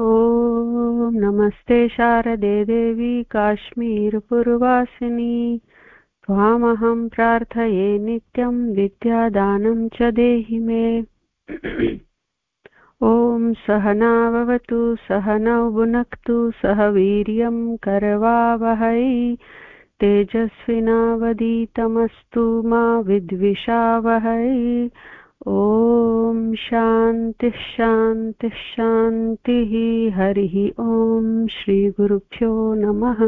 ॐ नमस्ते शारदे देवी काश्मीरपुरवासिनी। त्वामहं प्रार्थये नित्यं विद्यादानं च देहि मे। ॐ सहनाववतु सहनौ भुनक्तु, सह वीर्यं करवावहै। तेजस्विनावदीतमस्तु मा विद्विषावहै। ॐ शान्तिः शान्तिः शान्तिः हरिः ॐ श्रीगुरुभ्यो नमः।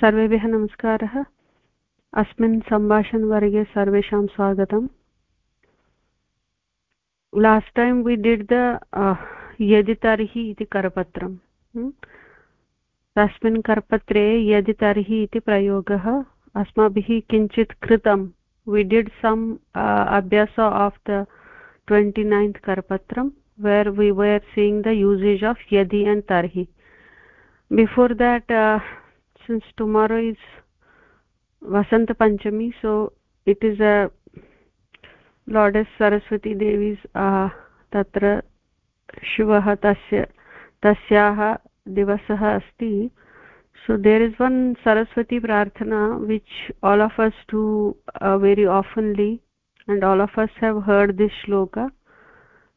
सर्वेभ्यः नमस्कारः। अस्मिन् सम्भाषणवर्गे सर्वेषां स्वागतम्। Last time we did the यदि तर्हि इति करपत्रम्। तस्मिन् करपत्रे यदि तर्हि इति प्रयोगः अस्माभिः किञ्चित् कृतं we did some uh, abhyasa of the 29th karpatram where we were seeing the usage of yadi and tarhi. Before that uh, since tomorrow is vasant panchami so it is a goddess saraswati devi's uh, tatra shivah tasya tasyaah divasah asti so there is one saraswati prarthana which all of us do uh, very oftenly and all of us have heard this shloka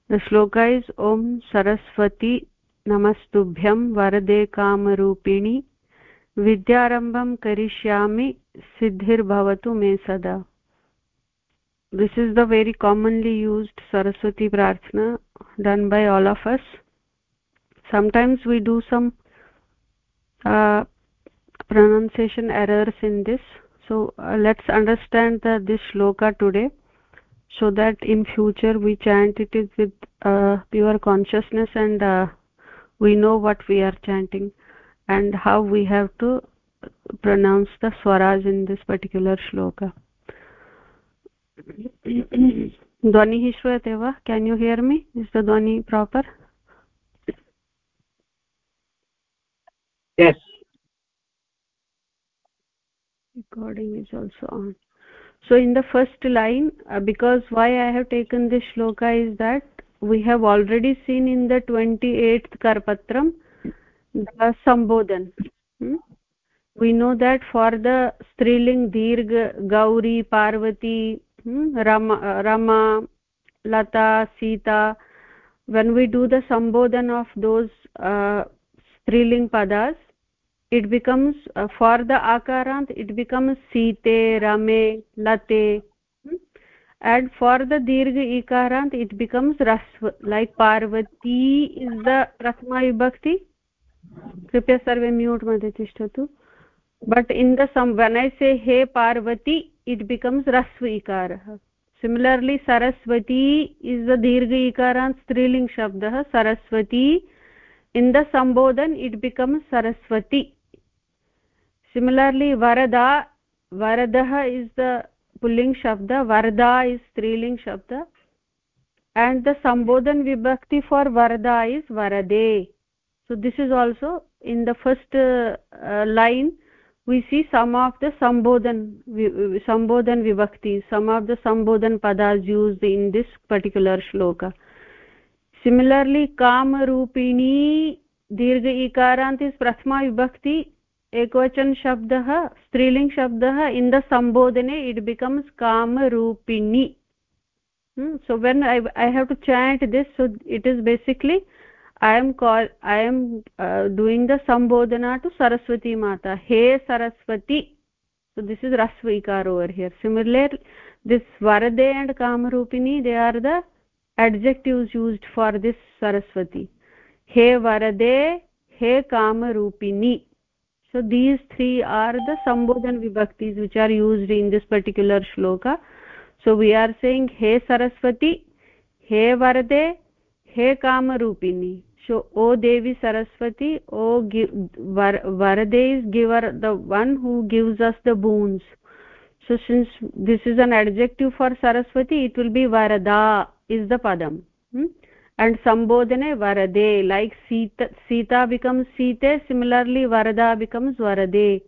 the shloka is om saraswati namastubhyam varade kamarupini vidyarambham karishyami siddhir bhavatu me sada this is the very commonly used saraswati prarthana done by all of us sometimes we do some uh, pronunciation errors in this. So uh, let's understand the, this shloka today so that in future we chant it with uh, pure consciousness and uh, we know what we are chanting and how we have to pronounce the swaras in this particular shloka. Dhwani hi shruyate va can you hear me? Is the dhwani proper? Yes recording is also on so in the first line uh, because why i have taken this shloka is that we have already seen in the 28th karpatram the sambodhan hmm? we know that for the striling dirgha gauri parvati hmm? rama uh, rama lata sita when we do the sambodhan of those uh, striling padas it becomes uh, for the akarant it becomes site rame late hmm? and for the dirgha ikarant it becomes rasva like parvati is the prathama vibhakti कृपया सर्वे mute मध्ये तिष्ठतु but in the some when i say he parvati it becomes rasva ikarah similarly saraswati is the dirgha ikarant striling shabdah saraswati in the sambodhan it becomes saraswati similarly varada varadah is the pulling shabda varda is striling shabda and the sambodhan vibhakti for varda is varade so this is also in the first uh, uh, line we see some of the sambodhan sambodhan vibhakti some of the sambodhan padas used in this particular shloka similarly kama rupini dirgha ikarant is prathama vibhakti striling shabdah in the sambodhane it becomes kamarupini hmm? so when i i have to chant this so it is basically i am call i am uh, doing the sambodhana to saraswati mata he saraswati so this is rasva over here similarly this varade and kamarupini they are the adjectives used for this saraswati he varade he kamarupini so these three are the sambodhan vibhaktis which are used in this particular shloka. So we are saying he saraswati he varade he kamarupini so o devi saraswati o var, varade is giver the one who gives us the boons. So since this is an adjective for saraswati it will be varada is the padam. Hmm? And sambodhane varade like sita sita becomes site similarly varada becomes varade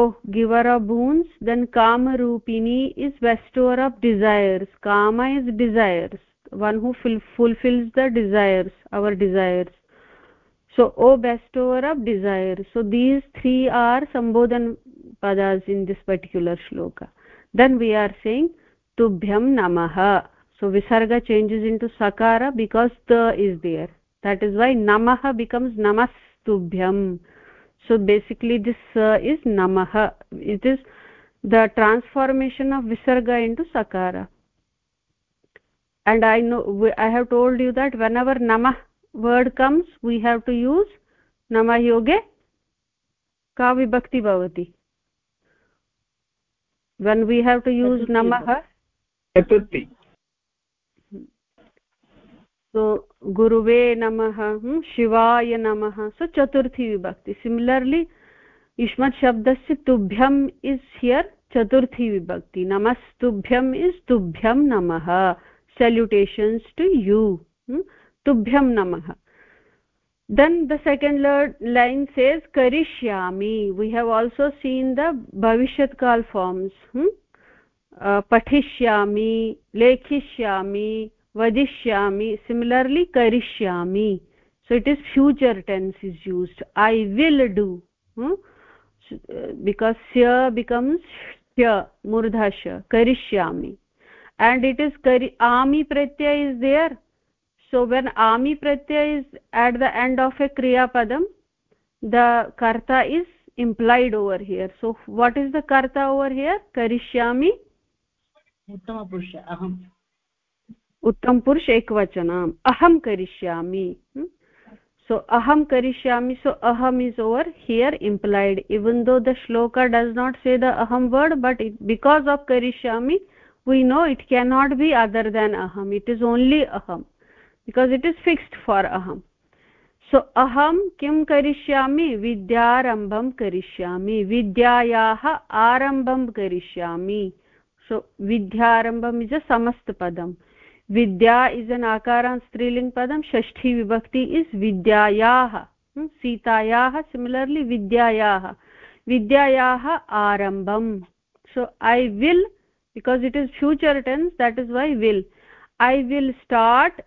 oh giver of boons then kama rupini is bestower of desires kama is desires one who fulfills the desires our desires so o bestower of desire so these three are sambodhan padas in this particular shloka then we are saying tubhyam namah so visarga changes into sakara because the is there that is why namah becomes namastubhyam so basically this uh, is namah it is the transformation of visarga into sakara and i know i have told you that whenever namah word comes we have to use namah yoge ka vibhakti bhavati when we have to use namah chaturthi सो गुरुवे नमः शिवाय नमः सो चतुर्थी विभक्ति similarly युष्मशब्दस्य तुभ्यम् is here चतुर्थी विभक्ति नमस्तुभ्यम् is तुभ्यं नमः सल्युटेशन्स् to you तुभ्यं नमः then the second line says करिष्यामि we have also seen the भविष्यत्काल् forms पठिष्यामि लेखिष्यामि vadishyami similarly karishyami so it is future tense is used i will do hmm? because sya becomes sya murdhasya karishyami and it is kari ami pratyay is there so when ami pratyay is at the end of a kriya padam the karta is implied over here so what is the karta over here karishyami uttama purusha aham उत्तम पुरुष एक एकवचन अहम करिष्यामि। So अहम करिष्यामि so अहम is over here implied even though the श्लोका डज नॉट से द अहम word but it because of करिष्यामि we know it can not be other than अहम। इट इज़ ओनली अहम because it is fixed for अहम। So अहम किम करिष्यामि? विद्यारंभम करिष्यामि। विद्यायाः आरंभम करिष्यामि। सो विद्यारंभम इज़ अ समस्त पदम। विद्या इस् एन आकारान् स्त्रीलिंग पदम षष्ठी विभक्ति इस् विद्यायाः सीतायाः सिमिलर्ली विद्यायाः। विद्यायाः आरम्भम्। So I will because it is future tense that is why will I will start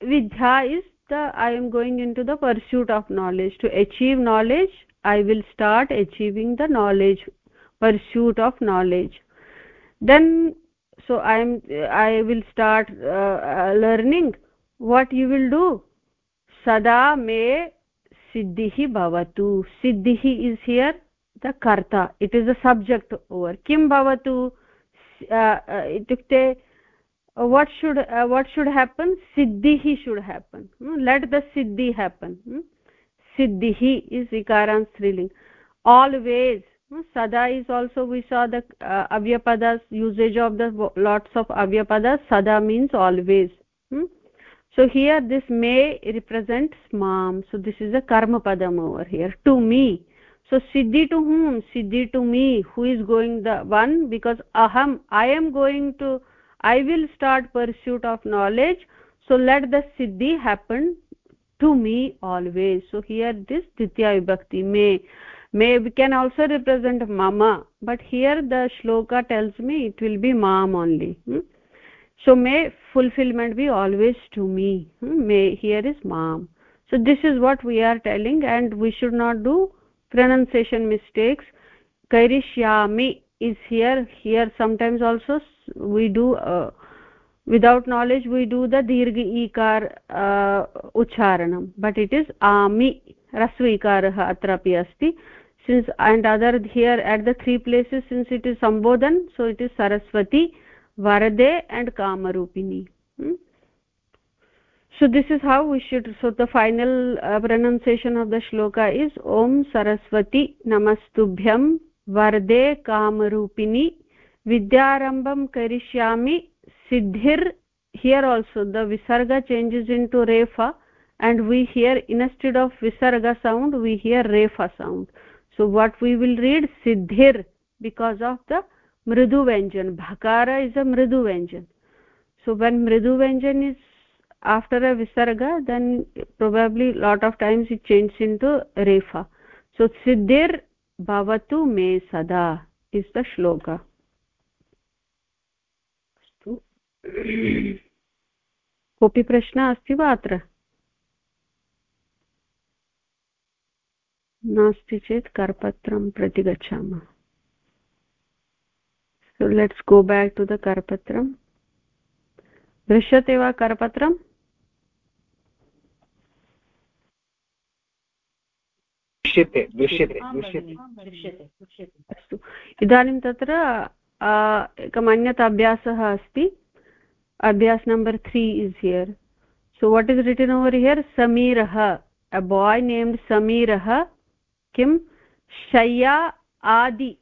Vidya is the I am going in to the pursuit of knowledge to achieve knowledge I will start achieving the knowledge pursuit of knowledge then so i am i will start uh, uh, learning what you will do sada me siddhi bhavatu siddhi is here the karta it is the subject over kim bhavatu इत्युक्ते what should uh, what should happen siddhi should happen hmm? let the siddhi happen hmm? siddhi is ikaran striling always hmm? Sada is also we saw the uh, avyapadas usage of the lots of avyapadas. Sada means always. Hmm? so here this may represents mam so this is a karma padam over here to me. So siddhi to whom? Siddhi to me. Who is going the one? Because aham i am going to i will start pursuit of knowledge. So let the siddhi happen to me always. So here this ditya vibhakti may may we can also represent mama but here the shloka tells me it will be mam only hmm? so may fulfillment be always to me hmm? may here is mam so this is what we are telling and we should not do pronunciation mistakes kairishyami is here here sometimes also we do uh, without knowledge we do the dirgha ikar uh, ucharanam but it is ami rasva ikarah atrapi asti since and other here at the three places since it is sambodhan so it is saraswati varade and kamarupini. Hmm? so this is how we should so the final uh, pronunciation of the shloka is om saraswati namastubhyam varde kamarupini vidyarambam karishyami siddhir. Here also the visarga changes into refa and we hear instead of visarga sound we hear refa sound so what we will read siddhir because of the mridu vyanjan bhakara is a mridu vyanjan so when mridu vyanjan is after a visarga then probably lot of times it changes into refa so siddhir bhavatu me sada is the shloka कोऽपि प्रश्नः अस्ति वा अत्र नास्ति चेत् करपत्रं प्रति गच्छामः। So let's go back to the karpatram दृश्यते वा करपत्रम् दृश्यते दृश्यते अस्तु। इदानीं तत्र एकम् अन्यत् अभ्यासः अस्ति। अभ्यास number three is here so what is written over here? samirah a boy named samirah kim shaya adi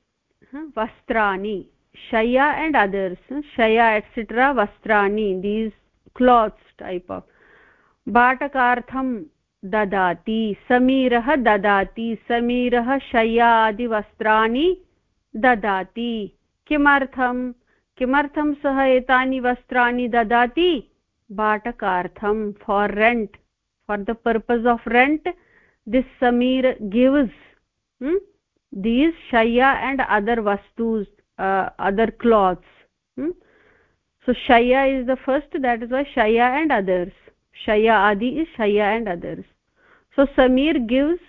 vastrani shaya and others shaya etc vastrani these clothes type of बाटकार्थं ददाति, समीरः ददाति, समीरः शय्यादिवस्त्राणि ददाति। किमर्थं? किमर्थं सः एतानि वस्त्राणि ददाति? बाटकार्थं for rent for the purpose of rent this Sameer gives these शय्या and other वस्तूस् uh, other cloths hmm? so shaya is the first that is why shaya and others shaya adi is shaya and others so samir gives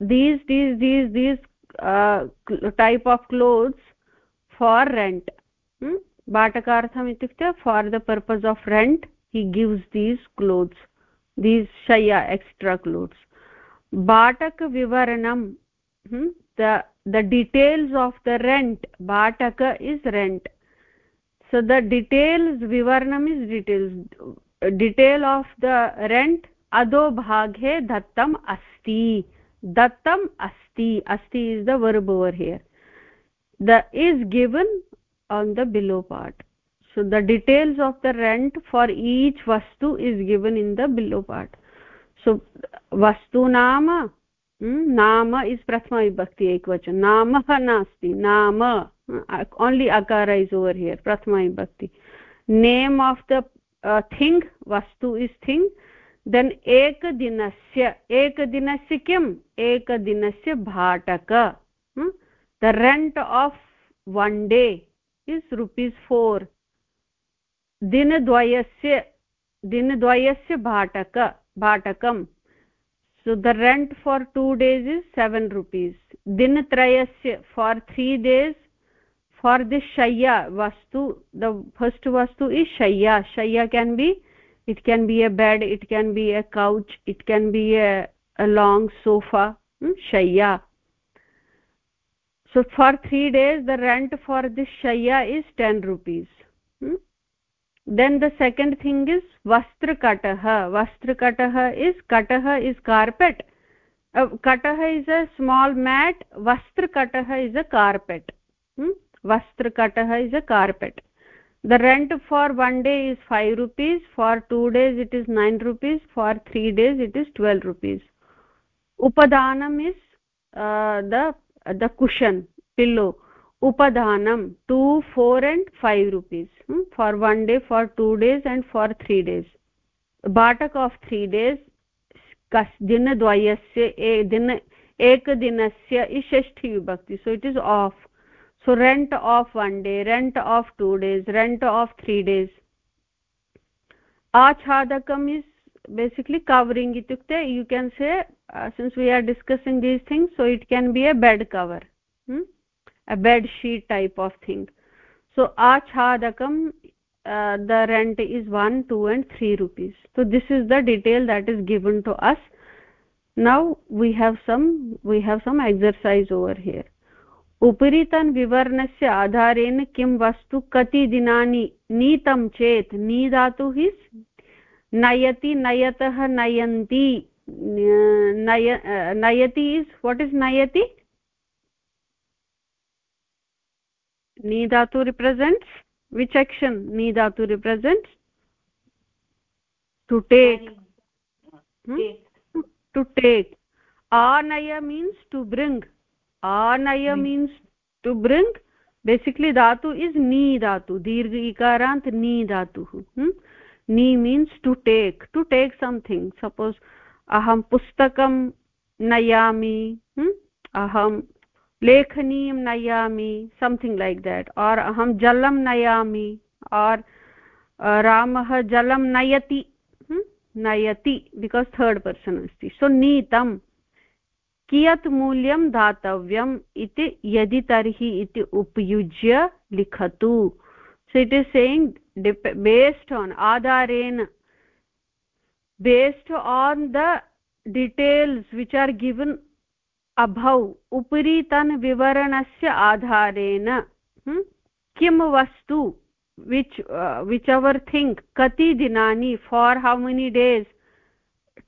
these these these these uh, type of clothes for rent hmm? batakartham itukte for the purpose of rent he gives these clothes these shaya extra clothes भाटक विवरणं the details of the rent भाटक is rent so the details विवरणम् is details detail of the rent अधोभागे दत्तम् अस्ति दत्तम् अस्ति अस्ति is the verb over here the is given on the below part so the details of the rent for each वस्तु is given in the below part vastu nama नाम is प्रथमा विभक्ति एकवचन नामः नास्ति नाम ओन्लि अकार इस् ओवर् हियर् प्रथमा विभक्ति नेम् आफ् द थिङ्ग् वस्तु इस् थिङ्ग् देन् एकदिनस्य एकदिनस्य किम् एकदिनस्य भाटक the rent of one day is rupees four दिनद्वयस्य दिनद्वयस्य भाटक भाटकं so the rent for two days is seven rupees दिनत्रयस्य for three days for the शय्या वस्तु द फस्ट् वस्तु is शय्या शय्या can be it can be a bed it can be a couch it can be a long sofa शय्या so for three days the rent for this शय्या is ten rupees then the second thing is vastrakatah vastrakatah is katah is carpet. Uh, is a small mat vastrakatah is a carpet. Hmm? vastrakatah is a carpet. The rent for one day is 5 rupees for 2 days it is 9 rupees for 3 days it is 12 rupees. Upadanam is uh, the the cushion pillow. Upadhanam 2 4 and 5 rupees? For one day for two days and for three days batak of 3 days दिनद्वयस्य दिन एकदिनस्य षष्ठी विभक्ति so it is off so rent of one day rent of two days rent of three days achadakam is basically covering itukte you can say uh, since we are discussing these things so it can be a bed cover hmm? a bed sheet type of thing so achadakam uh, the rent is 1 2 and 3 rupees so this is the detail that is given to us now we have some we have some exercise over here उपरितन् विवर्णस्य आधारेण किं वस्तु कति दिनानि नीतं चेत् नी धातुः नयति नयतः नयन्ति नय नयति इस् वाट् इस् नयति ni dhatu represents which action ni dhatu represents to take hmm? to take anaya means to bring anaya means to bring basically dhatu is ni dhatu dirgha ikarant ni dhatu hmm? ni means to take to take something suppose aham pustakam nayami hmm? aham लेखनीं नयामि something like that और् अहं जलं नयामि, और् रामः जलं नयति नयति बिकास् थर्ड् पर्सन् अस्ति। सो नीतं कियत् मूल्यं दातव्यम् इति यदि तर्हि इति उपयुज्य लिखतु। सो इट् इस् सेङ्ग् डिपे बेस्ड् आन् आधारेण based on the details which are given above उपरितनविवरणस्य आधारेण किं वस्तु? Which which our think? कति दिनानि? For how many days?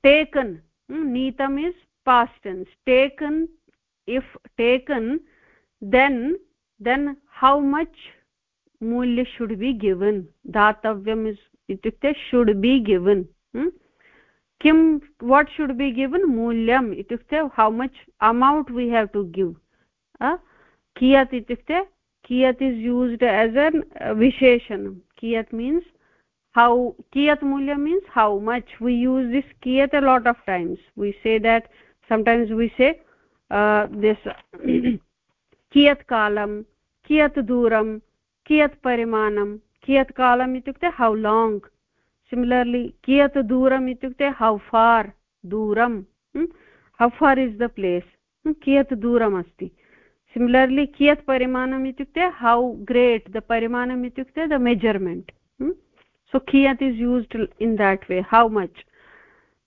Taken नीतम् is past tense taken, if taken, then then how much मूल्य should be given. दातव्यम् is इत्युक्ते should be given किं what should be given मूल्यम् इत्युक्ते how much amount we have to give कियत् इत्युक्ते कियत् is used as एन् विशेषणं कियत् मीन्स् हौ कियत् मूल्यं means how much we use this कियत् a lot of times we say that sometimes we say this कियत् कालं कियत् दूरं कियत् परिमाणं कियत् कालम् इत्युक्ते how long similarly kiyat hmm? how far is the place hmm? kiyat duram asti similarly kiyat parimanam ityukte how great the parimanam ityukte the measurement hmm? so kiyat is used in that way how much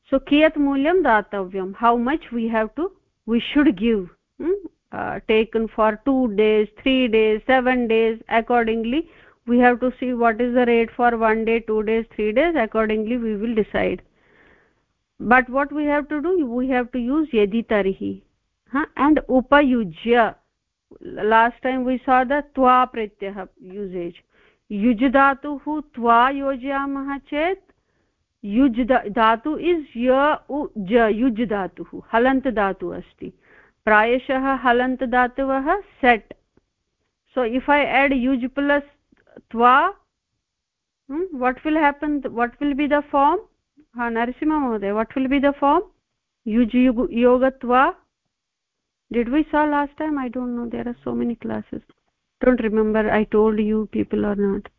so kiyat mulyam datavyam how much we have to we should give hmm? uh, taken for 2 days 3 days 7 days accordingly we have to see what is the rate for 1 day 2 days 3 days accordingly we will decide but what we have to do we have to use yadi tarhi huh? and upayujya last time we saw the twa pratyah usage युज् धातुः त्वा योजयामः चेत् युज् धातु is य उ ज युज् धातुः हलन्त धातु अस्ति प्रायशः हलन्त धातवः set so if i add yuj plus twa hmm, what will happen what will be the form ha narsimha mohoday what will be the form yuj yogatva did we saw last time i don't know there are so many classes don't remember i told you people or not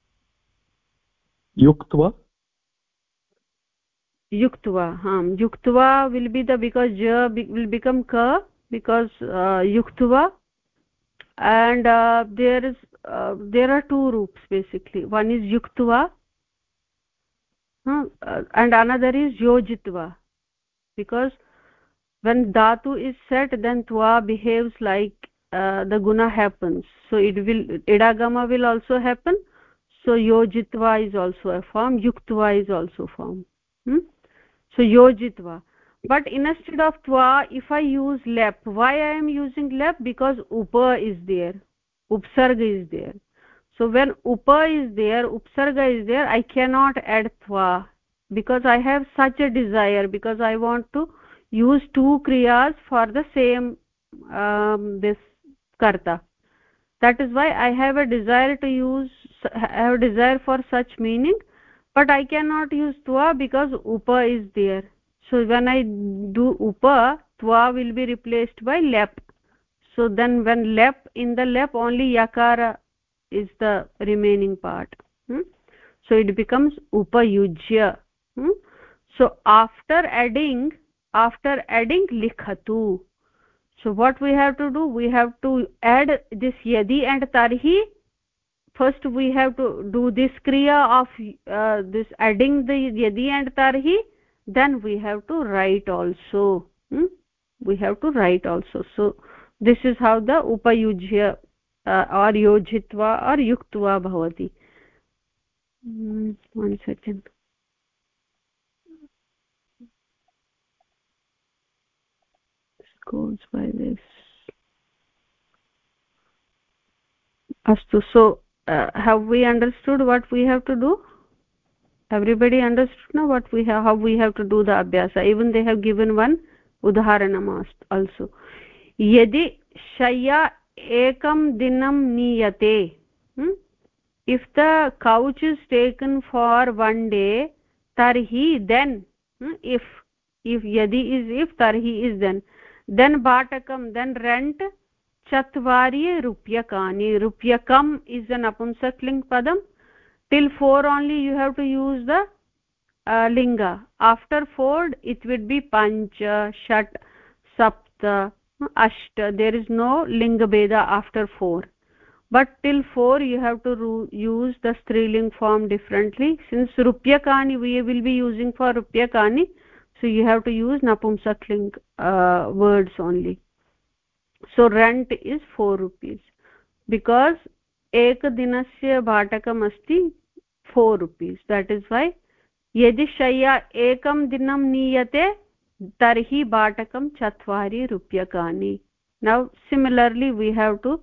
yuktva yuktva ham yuktva will be the because ja will become ka because uh, yuktva and uh, there is uh, there are two roots basically. One is yuktva uh, and another is yojitva. Because when dhatu is set then twa behaves like uh, the guna happens. So it will idagama will also happen. So yojitva is also a form yuktva is also form hmm? so yojitva. But instead of twa if i use lep why i am using lep because upa is there upsarga is there. So when upa is there upsarga is there i cannot add twa because i have such a desire because i want to use two kriyas for the same um, this karta. That is why i have a desire to use I have a desire for such meaning but i cannot use twa because upa is there. So when i do upa twa will be replaced by lep so then when lep in the lep only yakara is the remaining part. Hmm? so it becomes upayujya. Hmm? so after adding after adding likhatu. So what we have to do? We have to add this yadi and tarhi. First we have to do this kriya of uh, this adding the yadi and tarhi. Then we have to write also. Hmm? we have to write also. So how the upayujya uh, or yojitva or yuktva bhavati mm, one second goes by this astu so uh, have we understood what we have to do everybody understood now what we have how we have to do the abhyasa even they have given one udaharanam also यदि शय्या एकं दिनं नीयते if the couch is taken for one day तर्हि then if if यदि is if तर्हि is then then भाटकं then rent चत्वारि रूप्यकाणि. रूप्यकम् इस् एन् अपुंसक्लिङ्ग् पदं. Till four only you have to use the लिङ्ग. After four it would be पञ्च षट् सप्त ashta there is no linga beda after 4 but till 4 you have to use the striling form differently since rupyakani we will be using for rupyakani so you have to use napumsakling uh, words only so rent is 4 rupees because एकदिनस्य भाटकम् अस्ति four rupees that is why यदि शय्या एकं दिनं नीयते तर्हि भाटकं चत्वारि रूप्यकाणि now similarly we have to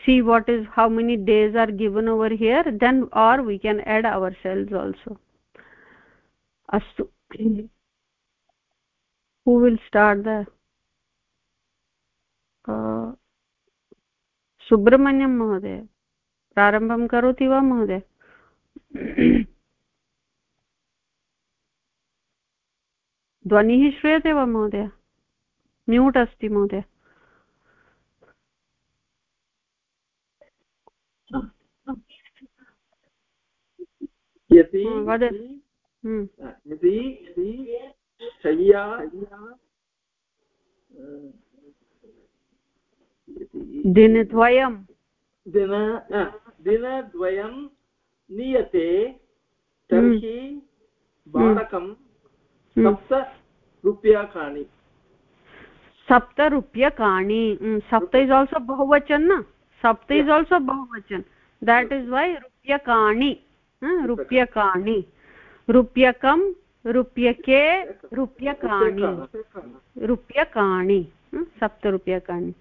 see what is how many days are given over here then or we can add ourselves also astu who will start the uh, subramanyam mahoday प्रारम्भं करोति वा महोदय ध्वनिः श्रूयते वा महोदय। म्यूट् अस्ति महोदय। यदि यदि यदि शय्या दिनद्वयं दिन दिनद्वयं नीयते तर्हि बालकं सप्तरूप्यकाणि सप्तरूप्यकाणि सप्त इस् आल्सो बहुवचन न? सप्त इस् आल्सो बहुवचन। देट् इस् वै रूप्यकाणि। रूप्यकाणि। रूप्यकं रूप्यके रूप्यकाणि। रूप्यकाणि। सप्तरूप्यकाणि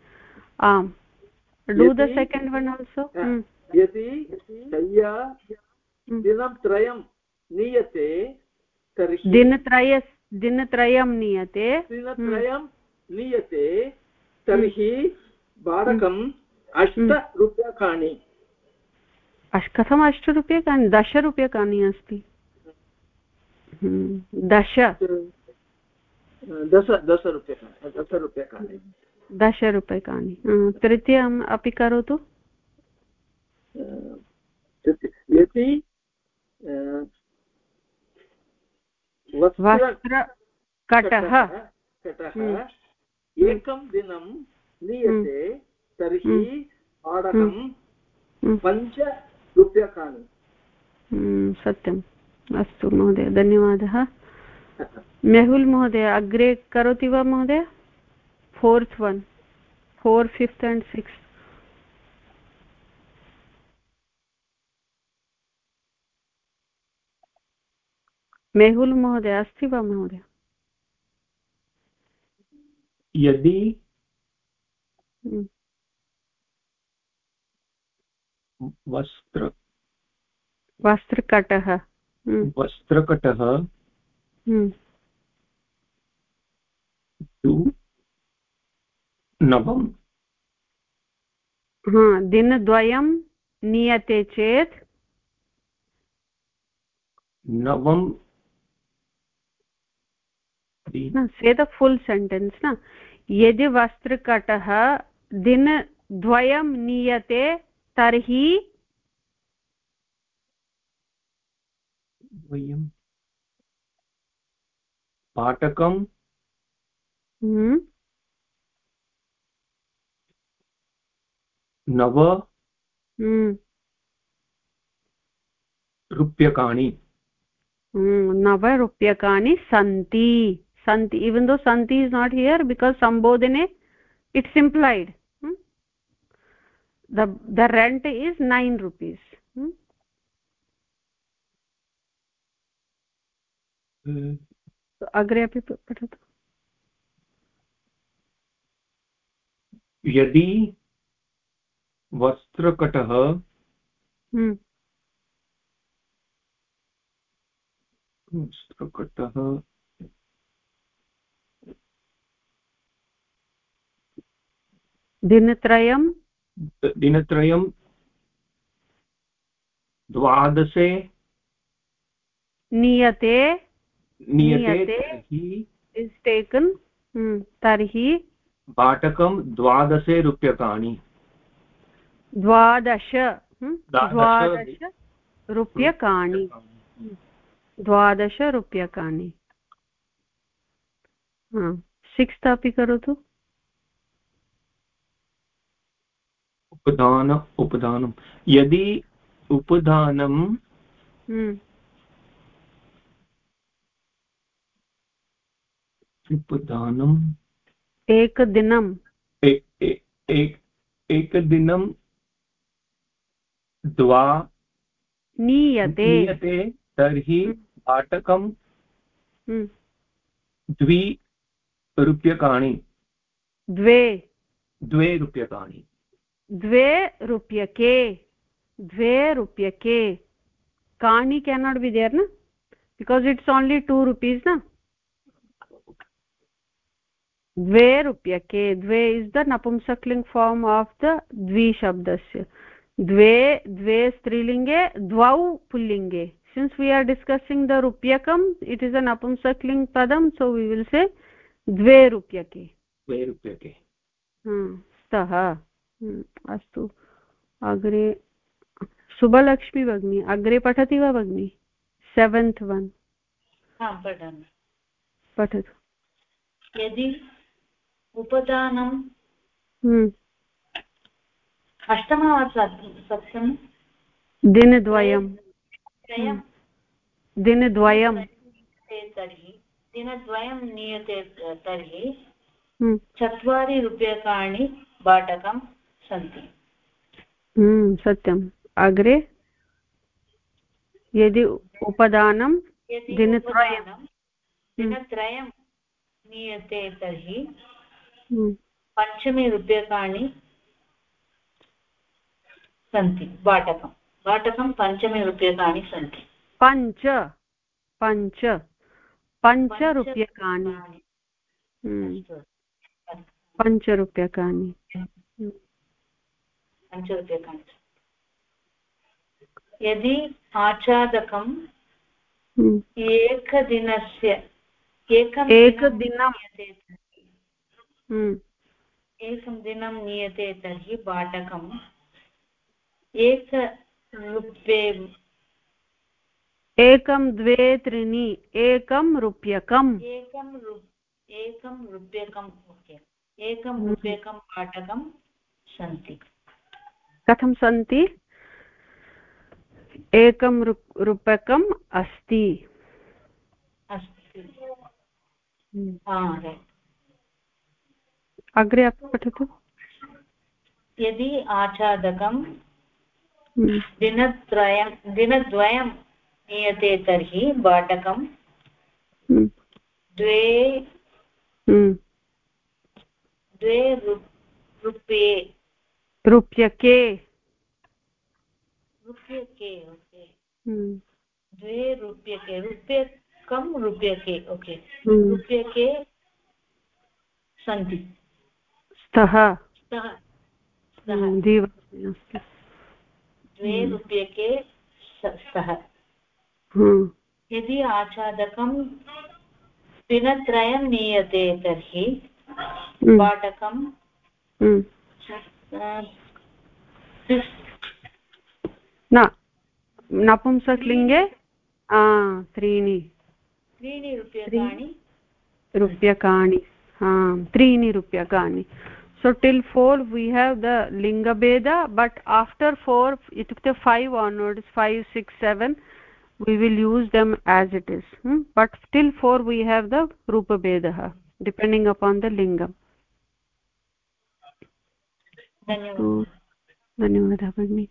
आम् do the second one also यदि शय्या दिनं त्रयं नीयते तर्हि दिनत्रय दिनत्रयं नीयते। दिनत्रयं नीयते तर्हि भाटकम् अष्टरूप्यकाणि। अष् कथम् अष्टरूप्यकाणि दशरूप्यकाणि अस्ति। दश। दश दशरूप्यकाणि दशरूप्यकाणि। दशरूप्यकाणि। तृतीयम् अपि करोतु। यदि वस्त्रकटः। कटः। एकं दिनं नीयते तर्हि भाटकं पञ्चरूप्यकाणि सत्यम्। अस्तु महोदय धन्यवादः। मेहुल् महोदय अग्रे करोति वा महोदय? Fourth one four fifth and six Mehul महोदय अस्ति वा महोदय? यदि वस्त्र वस्त्रकटः वस्त्रकटः नवम्। हा दिनद्वयं नीयते चेत्? नवम से द फुल् सेण्टेन्स् न। यदि वस्त्रकटः दिनद्वयं नीयते तर्हि पाटकं हम्म। नव। हम्म। रूप्यकाणि। हम्म, नवरूप्यकाणि सन्ति। सन्ति इवन् दो सन्ति is not here because सम्बोधने it's implied the rent is nine rupees अग्रे अपि पठतु यदि वस्त्रकटः हम्म। वस्त्रकटः दिनत्रयं? दिनत्रयं द्वादशे नीयते। नीयते इस् टेकन् हम्म, तर्हि भाटकं द्वादशे रूप्यकाणि। द्वादश हम्म, द्वादश रूप्यकाणि। द्वादशरूप्यकाणि सिक्स्त् अपि करोतु। उपदान उपदानं यदि उपदानं हम्म। उपदानम् एकदिनम्। एकदिनं द्वा नीयते। नीयते तर्हि भाटकं हम्म। द्विरूप्यकाणि द्वे। द्वे रूप्यकाणि। द्वे रूप्यके द्वे रूप्यके काणि केनाट् बि देर् न because it's only two rupees न द्वे रूप्यके द्वे इस् द नपुंसक्लिङ्ग् फार्म् आफ् द द्विशब्दस्य द्वे द्वे स्त्रीलिङ्गे द्वौ पुल्लिङ्गे since we are discussing the रूप्यकम् it is a नपुंसक्लिङ्ग् पदं सो वि विल् से द्वे रूप्यके द्वे रूप्यके स्तः अस्तु। अग्रे शुभलक्ष्मी भगिनी अग्रे पठति वा भगिनि? सेवेन्त् वन् पठतु। यदि उपदानं हम्म। अष्टमसत्यं दिनद्वयं दिनद्वयं तर्हि दिनद्वयं नीयते तर्हि हम्म। चत्वारि रूप्यकाणि भाटकं सन्ति। हम्म, सत्यम्। अग्रे यदि उपदानं दिनत्रयं दिनत्रयं नीयते तर्हि हम्म। पञ्चमी रूप्यकाणि सन्ति भाटकं। भाटकं पञ्चमी रूप्यकाणि सन्ति। पञ्च। पञ्च। पञ्चरूप्यकाणि हम्म। पञ्चरूप्यकाणि पञ्चरूप्यकाणि यदि आच्छादकम् हम्म। एकदिनस्य एकम् एकदिनं हम्म। एकं दिनं नीयते तर्हि भाटकम् एकरूप्ये एकं द्वे त्रीणि एकं रूप्यकम् एकं एकं रूप्यकम् ओके एकं हम्म। रूप्यकं भाटकं सन्ति कथं सन्ति एकं रूप्यकम् अस्ति हम्म। अग्रे अपि पठतु यदि आच्छादकं हम्म। दिनत्रयं दिनद्वयं नीयते तर्हि भाटकं हम्म। द्वे द्वे रूप्ये रूप्यके। रूप्यके ओके। हम्म। द्वे रूप्यके रूप्यकं रूप्यके ओके। हम्म। रूप्यके सन्ति स्तः। हम्म, द्वे रूप्यके स्तः। यदि आच्छादकं दिनत्रयं नीयते तर्हि भाटकं न नपुंसकलिङ्गे त्रीणि त्रीणि रूप्यकाणि रूप्यकाणि त्रीणि रूप्यकाणि so till 4 we have the linga beda but after 4 itukte 5 onwards 5 6 7 we will use them as it is hmm? but till 4 we have the rupa bedah depending upon the lingam धन्यवादः भगिनि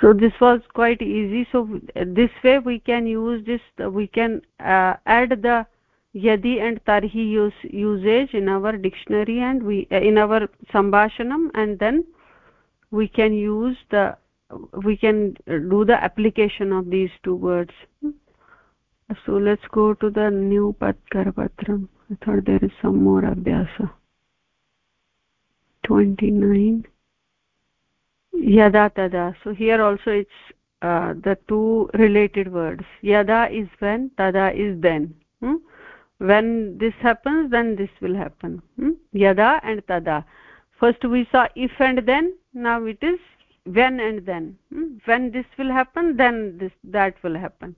so this was quite easy so this way we can use this we can uh, add the yadi and tarhi use, usage in our dictionary and we uh, in our sambhashanam and then we can use the we can do the application of these two words so let's go to the new patram i thought there is some more abhyasa 29 yada tada. So here also it's uh, the two related words. Yada is when tada is then. Hmm? when this happens then this will happen. Hmm? yada and tada. First we saw if and then. Now it is when and then. Hmm? when this will happen then this that will happen.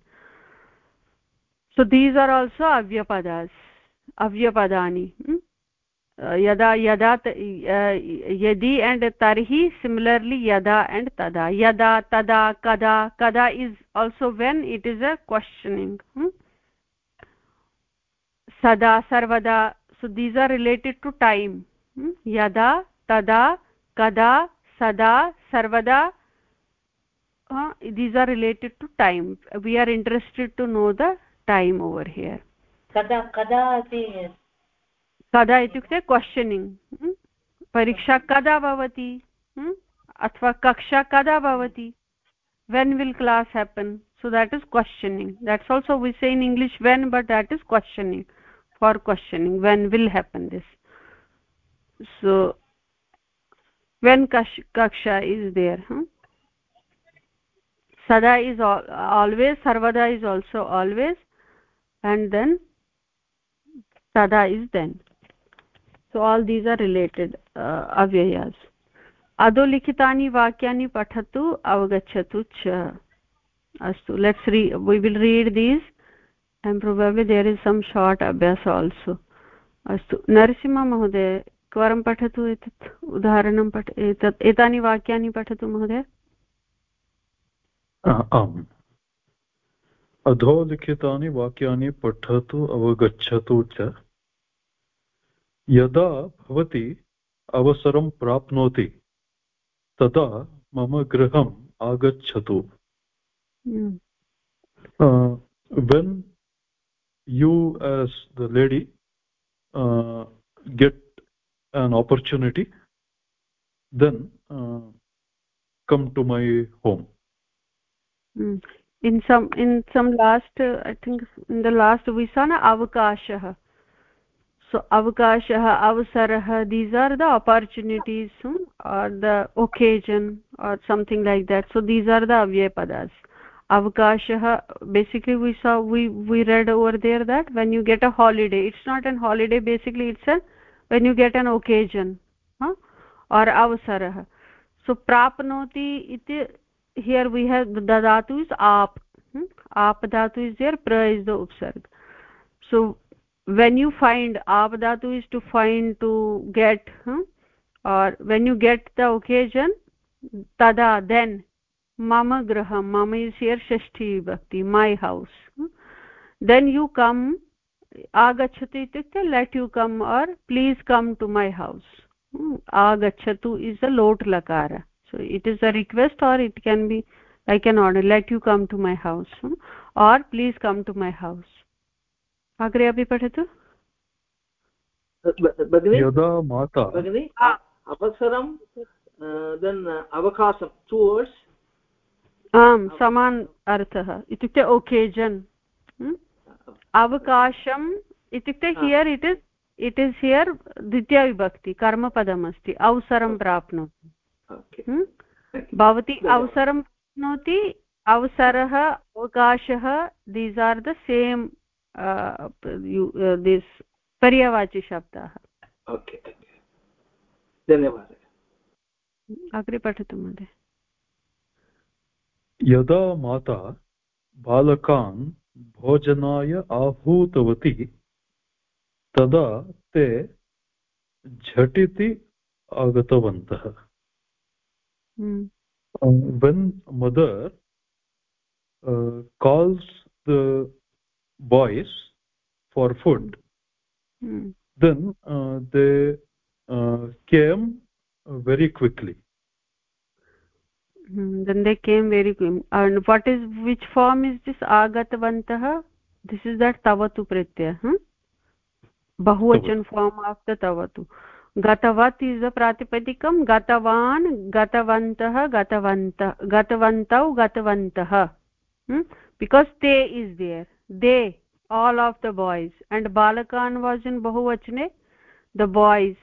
So these are also avyapadas avyapadani hmm? yada yada yadi and tarhi similarly yada and tada. Yada tada kada kada is also when it is a questioning. Hmm? sada sarvada so these are related to time. Hmm? Yada tada kada sada sarvada uh, these are related to time. We are interested to know the time over here. Kada kada कदा इत्युक्ते questioning परीक्षा कदा भवति अथवा कक्षा कदा भवति? When will class happen so that is questioning that's also we say in English when but that is questioning for questioning when will happen this so when कक्षा इस् देयर् सदा इस् आल्वेस् सर्वदा is also always and then सदा is then all these are related uh, avyayas. अधोलिखितानि वाक्यानि पठतु अवगच्छतु च अस्तु लेट्स् री we will read these and probably there is some short abhyas also. अस्तु नरसिंहमहोदय एकवारं पठतु एतत् उदाहरणं पठ एतत् एतानि वाक्यानि पठतु महोदय आम् अधोलिखितानि वाक्यानि पठतु अवगच्छतु च यदा भवती अवसरं प्राप्नोति तदा मम गृहम् आगच्छतु। When you as the lady get an opportunity then come to my home in some in some last uh, i think in the last we saw so avakashah avasarah these are the opportunities hmm, or the occasion or something like that so these are the avyapadas avakashah basically we saw we we read over there that when you get a holiday it's not an holiday basically it's a when you get an occasion huh? or avasarah so prapnoti iti here we have the dhatu is aap hmm? aap dhatu is there pra is the upsarg so when you find apadatu is to find to get huh? or when you get the occasion tada then mama graham mama is here shashti bhakti my house huh? then you come agachati ityukte let you come or please come to my house hmm? agachatu is a lot lakara so it is a request or it can be like an order let you come to my house hmm? or please come to my house अग्रे अपि पठतु? यदा माता। भगिनि? अवसरं then अवकाशं two words आम् समान् अर्थः। इत्युक्ते ओकेजन् अवकाशम् इत्युक्ते here it is it is here द्वितीयविभक्ति कर्मपदमस्ति अवसरं प्राप्नोति। भवती अवसरं प्राप्नोति अवसरः अवकाशः these are the same this पर्यावाचिशब्दाः okay धन्यवादः। अग्रे पठतु महोदय। यदा माता बालकान् भोजनाय आहूतवती तदा ते झटिति आगतवन्तः। When mother calls the boys for food hmm. then uh, they uh, came very quickly hmm. then they came very quickly and what is which form is this agatavantah this is that tavatu pratyaya hmm? bahuvachan form of the tavatu gatavat is the pratipadikam gatavan gatavantah gatavantah gatavantau gatavantah hmm? because they is there they all of the boys and balakan was in bahuvachane the boys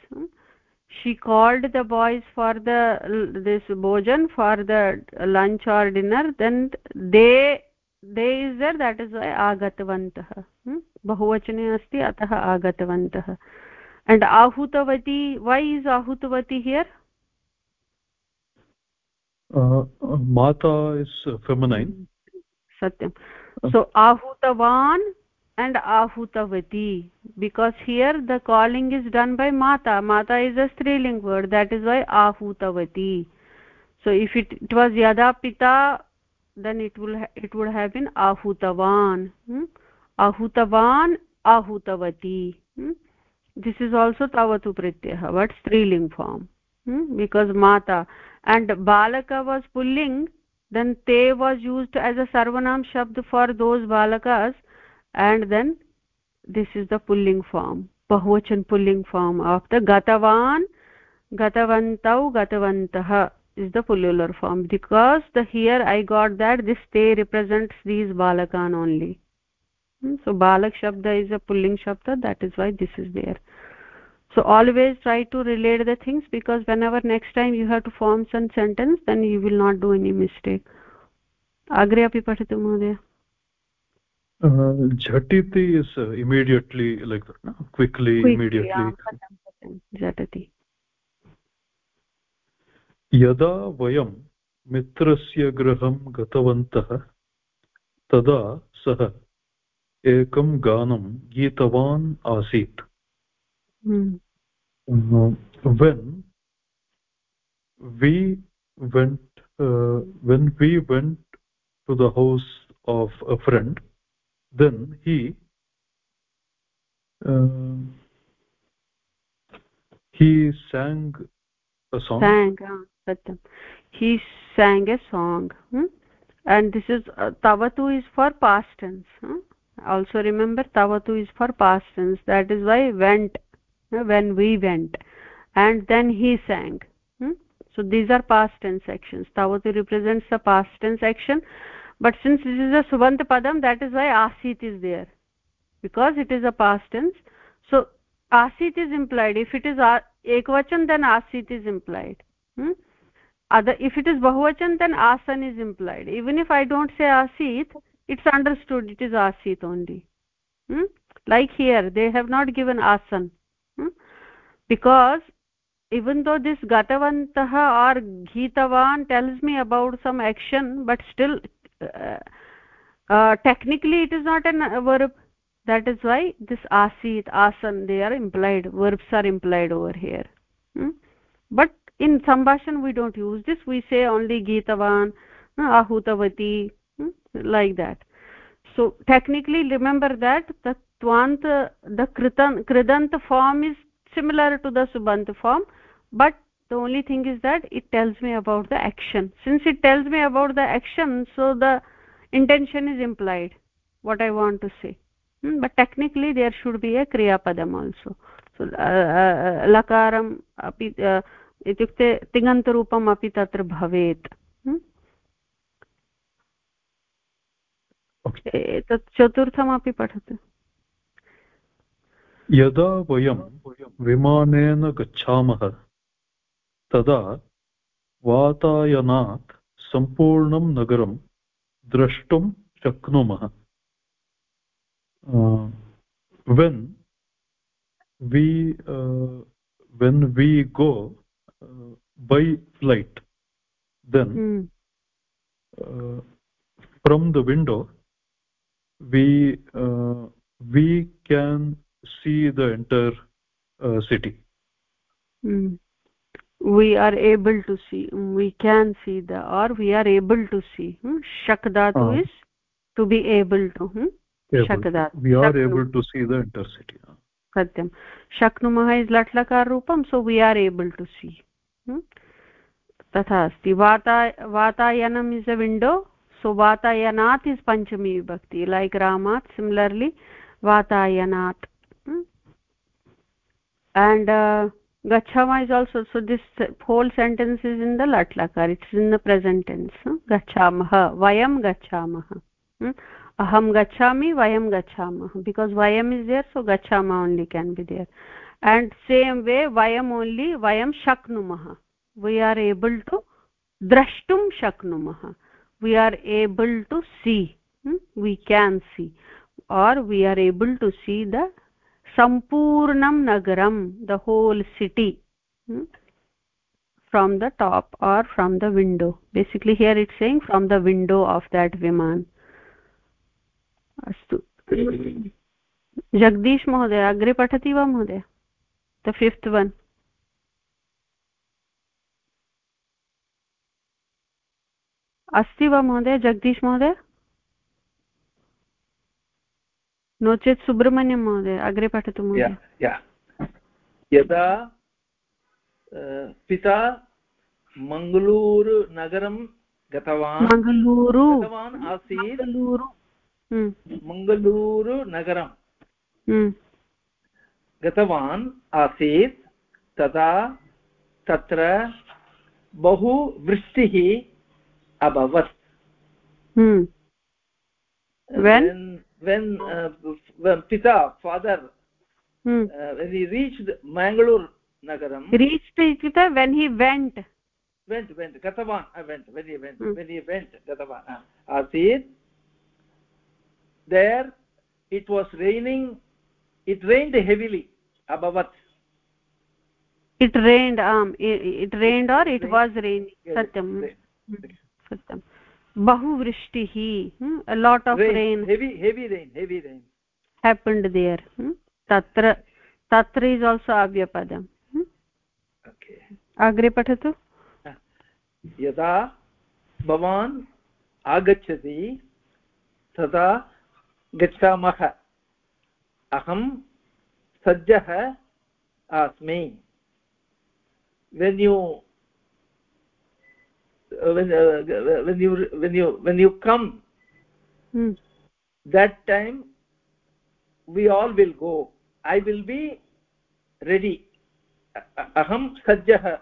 she called the boys for the this bhojan for the lunch or dinner then they they is there that is why agatavantah bahuvachane asti atah agatavantah and ahutavati why is ahutavati here uh, mata is feminine satyam so ahutavan and ahutavati. Because here the calling is done by mata. Mata is a striling word. That is why ahutavati. So if it, it was yada pita then it will it would have been ahutavan hmm? ahutavan ahutavati. Hmm? this is also tavatu pratyah but striling form. Hmm? because mata and balaka was pulling then te was used as a sarvanam shabd for those balakas. And then this is the pulling form bahuvachan pulling form of the gatavan. Gatavantau gatavantah is the plural form. Because the here i got that this te represents these balakan only. Hmm? so balak shabd is a pulling shabd that is why this is there so always try to relate the things because whenever next time you have to form some sentence then you will not do any mistake agre api pathatu mohdaya uh, jhatiti is uh, immediately like that no? quickly, quickly immediately jhatati यदा वयं मित्रस्य गृहं गतवन्तः तदा सः एकं गानं गीतवान् आसीत् when we went uh, when we went to the house of a friend then he uh, he sang a song. Sang uh, he sang a song hmm? and this is uh, tavatu is for past tense hmm? also remember tavatu is for past tense. That is why went when we went. And then he sang. Hmm? so these are past tense actions. Tavatu represents the past tense action. But since this is a subant padam that is why asit is there. Because it is a past tense. So asit is implied. If it is ekvachan then asit is implied. Hmm? other if it is bahuvachan then asan is implied. Even if i don't say asit it's understood. It is asit only. Hmm? like here they have not given asan? Because even though this gatavantah or gitavan tells me about some action but still uh, uh, technically it is not a verb that is why this asit asan they are implied verbs are implied over here hmm? but in sambhashan we don't use this we say only gitavan ahutavati hmm? like that so technically remember that the twant the kritan kridant form is similar to the subant form but the only thing is that it tells me about the action since it tells me about the action so the intention is implied what i want to say hmm? but technically there should be a kriya padam also so lakaram api इत्युक्ते तिङन्तरूपम् अपि तत्र भवेत् एतत् चतुर्थमपि पठतु यदा वयं विमानेन गच्छामः तदा वातायनात् सम्पूर्णं नगरं द्रष्टुं शक्नुमः। When we when we go by flat then from the window we we can uh, see the entire uh, city mm we are able to see we can see the or we are able to see hmm? shak dhatu uh, is to be able to hmm? shak dhatu we are able to see the intercity satyam shaknumah is latlakar rupam so we are able to see hmm? तथा अस्ति वाता वातायनम् is a window so वातायनात् is पञ्चमी विभक्ति like रामात् similarly वातायनात् and uh, gachama is also so this whole sentence is in the lat lakar it's in the present tense gachamah. Vayam gachamah. Hmm? aham gachami vayam gachamah. Because vayam is there so gachama only can be there. And same way vayam only vayam shaknumah. We are able to drashtum shaknumah. We are able to see. Hmm? we can see. Or we are able to see the सम्पूर्णं नगरं the whole city from the top or from the window basically here it's saying from the window of that viman अस्तु जगदीश महोदय अग्रे पठति वा महोदय the fifth one अस्ति वा महोदय जगदीश महोदय नो चेत् सुब्रह्मण्यं महोदय अग्रे पठतु महोदय। यदा पिता मङ्गलूरुनगरं गतवान् मङ्गलूरु। गतवान् आसीत् मङ्गलूरु। मङ्गलूरुनगरं गतवान् आसीत् तदा तत्र बहु वृष्टिः अभवत्। when? When uh, when pita father hmm. uh, when he reached mangalore nagaram reached ityukte when he went. went went gatavan i went when he went hmm. when he went gatavan asit there it was raining it rained heavily abhavat it rained um it, it rained or it, it was raining satyam. Satyam बहुवृष्टिः lot of rain happened there तत्र तत्र is also अव्यपदम् अग्रे पठतु यदा भवान् आगच्छति तदा गच्छामः अहं सज्जः आस्मि when you when uh, when you when you when you come hmm. that time we all will go i will be ready aham sajjah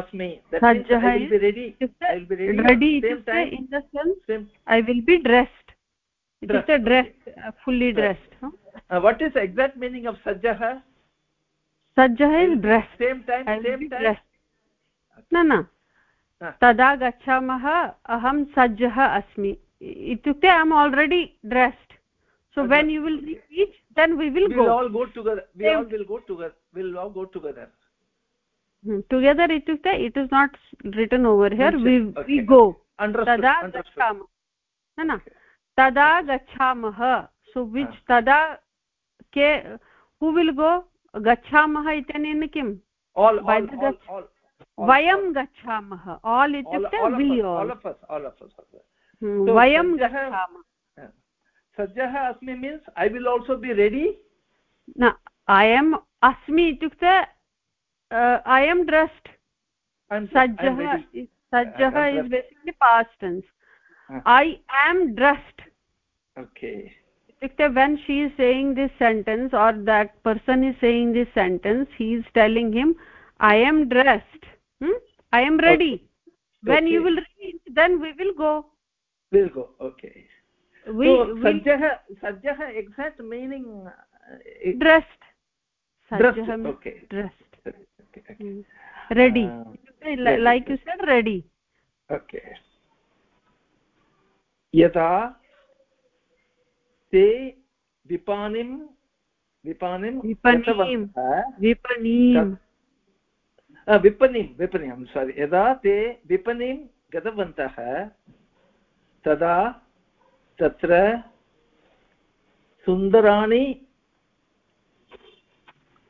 asmi sajjah i will be ready i will be ready ready same time in the sense same. i will be dressed it dressed. is a dress okay. uh, fully dressed huh? uh, what is the exact meaning of sajjah sajjah is dressed same time same time dressed. no no तदा गच्छामः अहं सज्जः अस्मि। इत्युक्ते I am already dressed so when you will reach then we will go go together together इत्युक्ते it is not written over here we go तदा गच्छामः। न? तदा गच्छामः। सो विच् तदा के हु विल् गो गच्छामः इत्यनेन किम्? वयं गच्छामः आल् इत्युक्ते वयं गच्छामः सज्जः अस्मि means I will also be ready न ऐ एम् अस्मि इत्युक्ते ऐ एम् ड्रेस्ड् सज्जः सज्जः is basically past tense I am dressed इत्युक्ते when she is saying this sentence or that person is saying this sentence he is telling him I am dressed hmm? i am ready okay. when okay. you will reach then we will go we'll go okay we so, sajjah sajjah exact meaning uh, dressed dressed okay dressed okay, okay. Hmm. ready uh, like you said ready okay यथा ते विपानिं विपणीं विपणीं विपणीं विपणीं सारि यदा ते विपणीं गतवन्तः तदा तत्र सुन्दराणि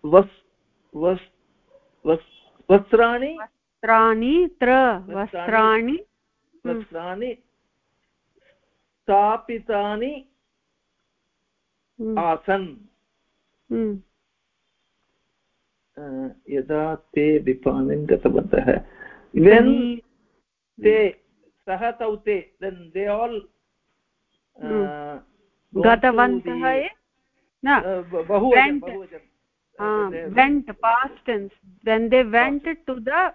वस् वस् वस् वस्त्राणि वस्त्राणि त्र वस्त्राणि वस्त्राणि स्थापितानि। आसन्। यदा ते विपानिं गतवन्तः वेन् ते सः तौ ते देन् दे आल् गतवन्तः बहु went past tense when they went to the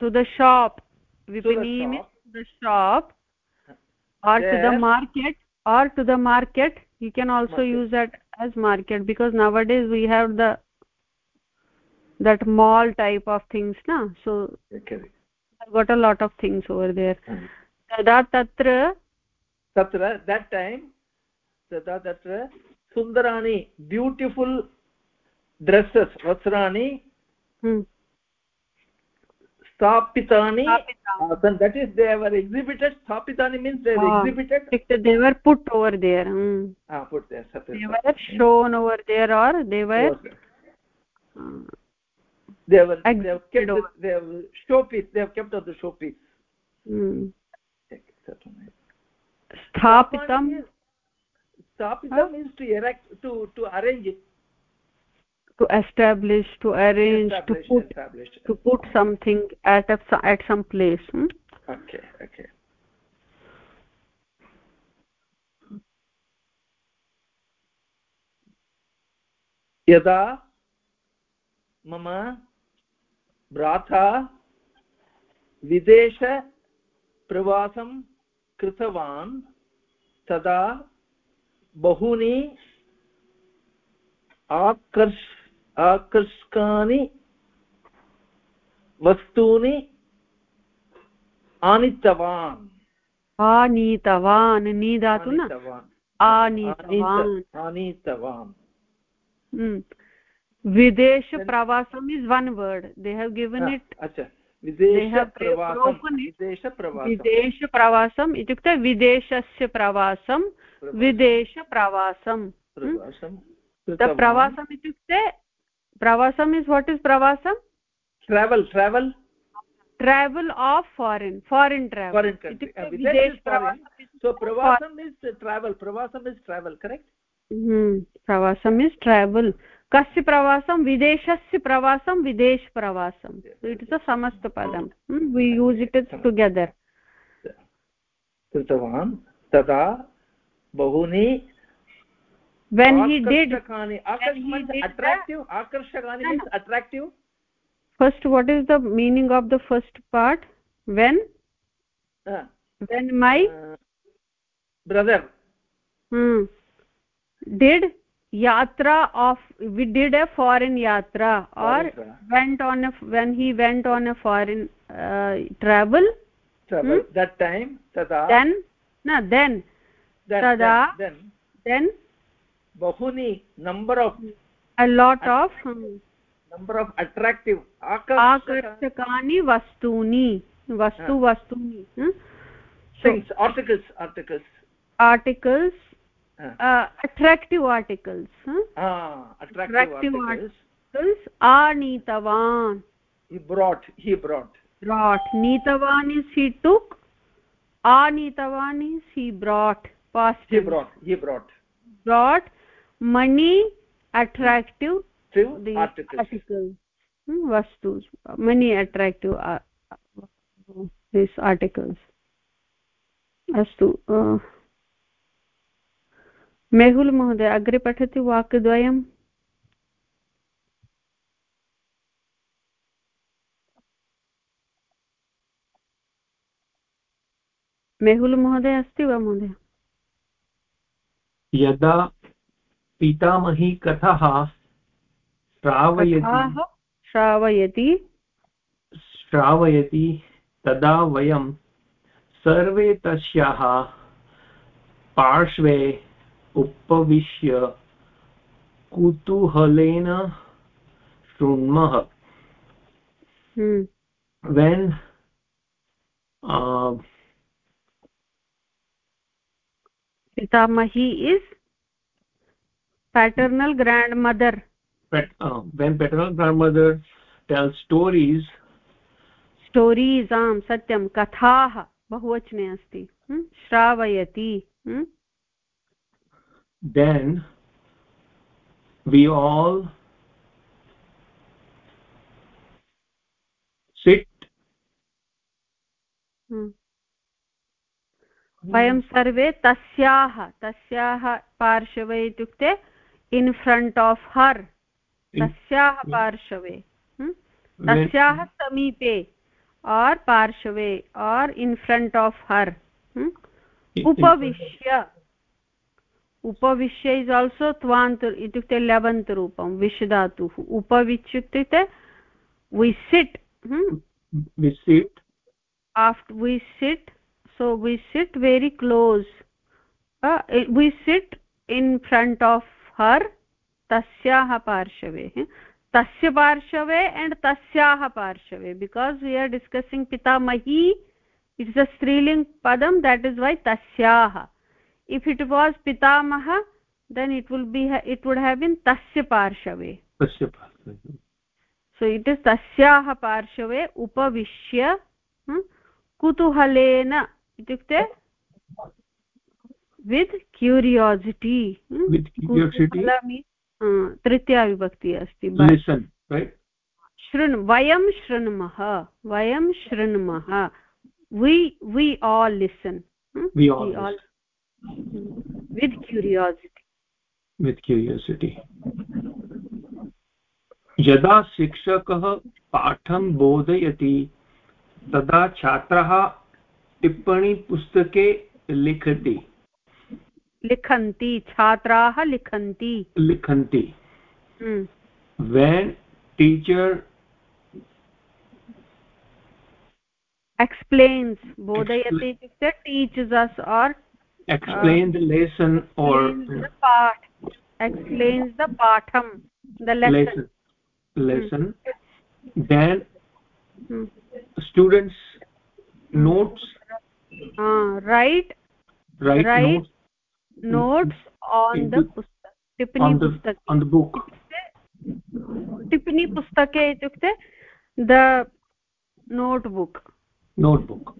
to the shop vipanim to the shop or to the market or to the market you can also market. use that as market because nowadays we have the that mall type of things na so okay. i've got a lot of things over there tada tatra tatra that time tada tatra sundarani beautiful dresses vastrani hmm. स्थापितानि आसन् that is they were exhibited स्थापितानि means they were exhibited they were put over there hmm. ah put there they were shown over there or they were uh, they were they have kept it, they have showpiece they have kept of the showpiece hmm. sthapitam sthapitam means to erect to to arrange it to establish to arrange establish, to put establish. to put something at a, at some place hmm? okay okay यदा मम भ्राता विदेशप्रवासं कृतवान् तदा बहूनि आकर्ष आकर्षकानि वस्तूनि आनीतवान्। आनीतवान् नी? धातु न आनीतवान्। आनीतवान् विदेशप्रवासम् is one word they have given it विदेशप्रवासम् इत्युक्ते विदेशस्य प्रवासं विदेशप्रवासं प्रवासम्। इत्युक्ते प्रवासम् इस् वाट् इस् प्रवासं travel travel travel of foreign foreign travel प्रवासम् is travel प्रवासम् इस् ट्रावेल् करेक्ट् प्रवासम् इस् ट्रावेल् कस्य प्रवासं? विदेशस्य प्रवासं? विदेशप्रवासम् इट् इस् अ समस्त पदं. We use it is together कृतवान् तदा बहूनि when he did attractive first what is the meaning of the first part when when my brother did yatra of we did a foreign yatra or went on a when he went on a foreign uh, travel travel hmm? that time tada then na then that, tada then then bahuni number of a lot of hmm. number of attractive आकर्षकानि वस्तूनि वस्तु वस्तूनि things articles articles articles uh, Uh, attractive articles ah, attractive articles. anitavan he brought he brought. Brought. Nitavan is he took? Anitavan is he brought? Past he brought he brought. Brought. Money attractive to the articles, articles. Hmm, vastus. Many attractive uh, uh, articles. Astu uh, Mehul महोदय अग्रे पठति वाक्यद्वयम् मेहुल् महोदय अस्ति वा महोदय? यदा पितामही कथः श्रावयति श्रावयति। श्रावयति तदा वयं सर्वे तस्याः पार्श्वे उपविश्य कुतूहलेन शृण्मः। हम्म। वेन् पितामही is paternal grandmother when paternal grandmother tell stories stories आम् सत्यं। कथाः बहुवचने अस्ति। हम्म? श्रावयति। हम्म? Then we all sit वयं सर्वे तस्याः तस्याः पार्श्वे इत्युक्ते इन् फ्रण्ट् आफ् हर् तस्याः पार्श्वे. तस्याः समीपे और् पार्श्वे or in front of her उपविश्य. उपविश्य इस् आल्सो त्वान्त इत्युक्ते लेवन्त् रूपं विशदातुः उपविच्युक्ते visit visit aft visit so visit very close visit in front of her तस्याः पार्श्वे तस्य पार्श्वे एण्ड् तस्याः पार्श्वे बिकास् वी आर् डिस्कसिङ्ग् पितामही इट्स् अ स्त्रीलिङ्ग् पदं देट् इस् वै तस्याः if it was pitamah then it will be it would have been tasya parshave tasya parshave so it is tasyaah parshave upavishya kutuhalena itukte with curiosity with curiosity तृतीया विभक्ति अस्ति शृण् वयं शृण्मः वयं शृण्मः we we all listen with curiosity with curiosity यदा शिक्षकः पाठं बोधयति तदा छात्राः टिप्पणीपुस्तके लिखति। लिखन्ति छात्राः लिखन्ति। लिखन्ति। When teacher explains bodhayati itukte teaches us or explain the lesson or the part. Explains the patham the lesson. Lesson, lesson. Hmm. then hmm. students notes. Uh, write. Write, write notes. notes on the pustak tipani pustak on the book. Tipani pustake itukte the notebook. Notebook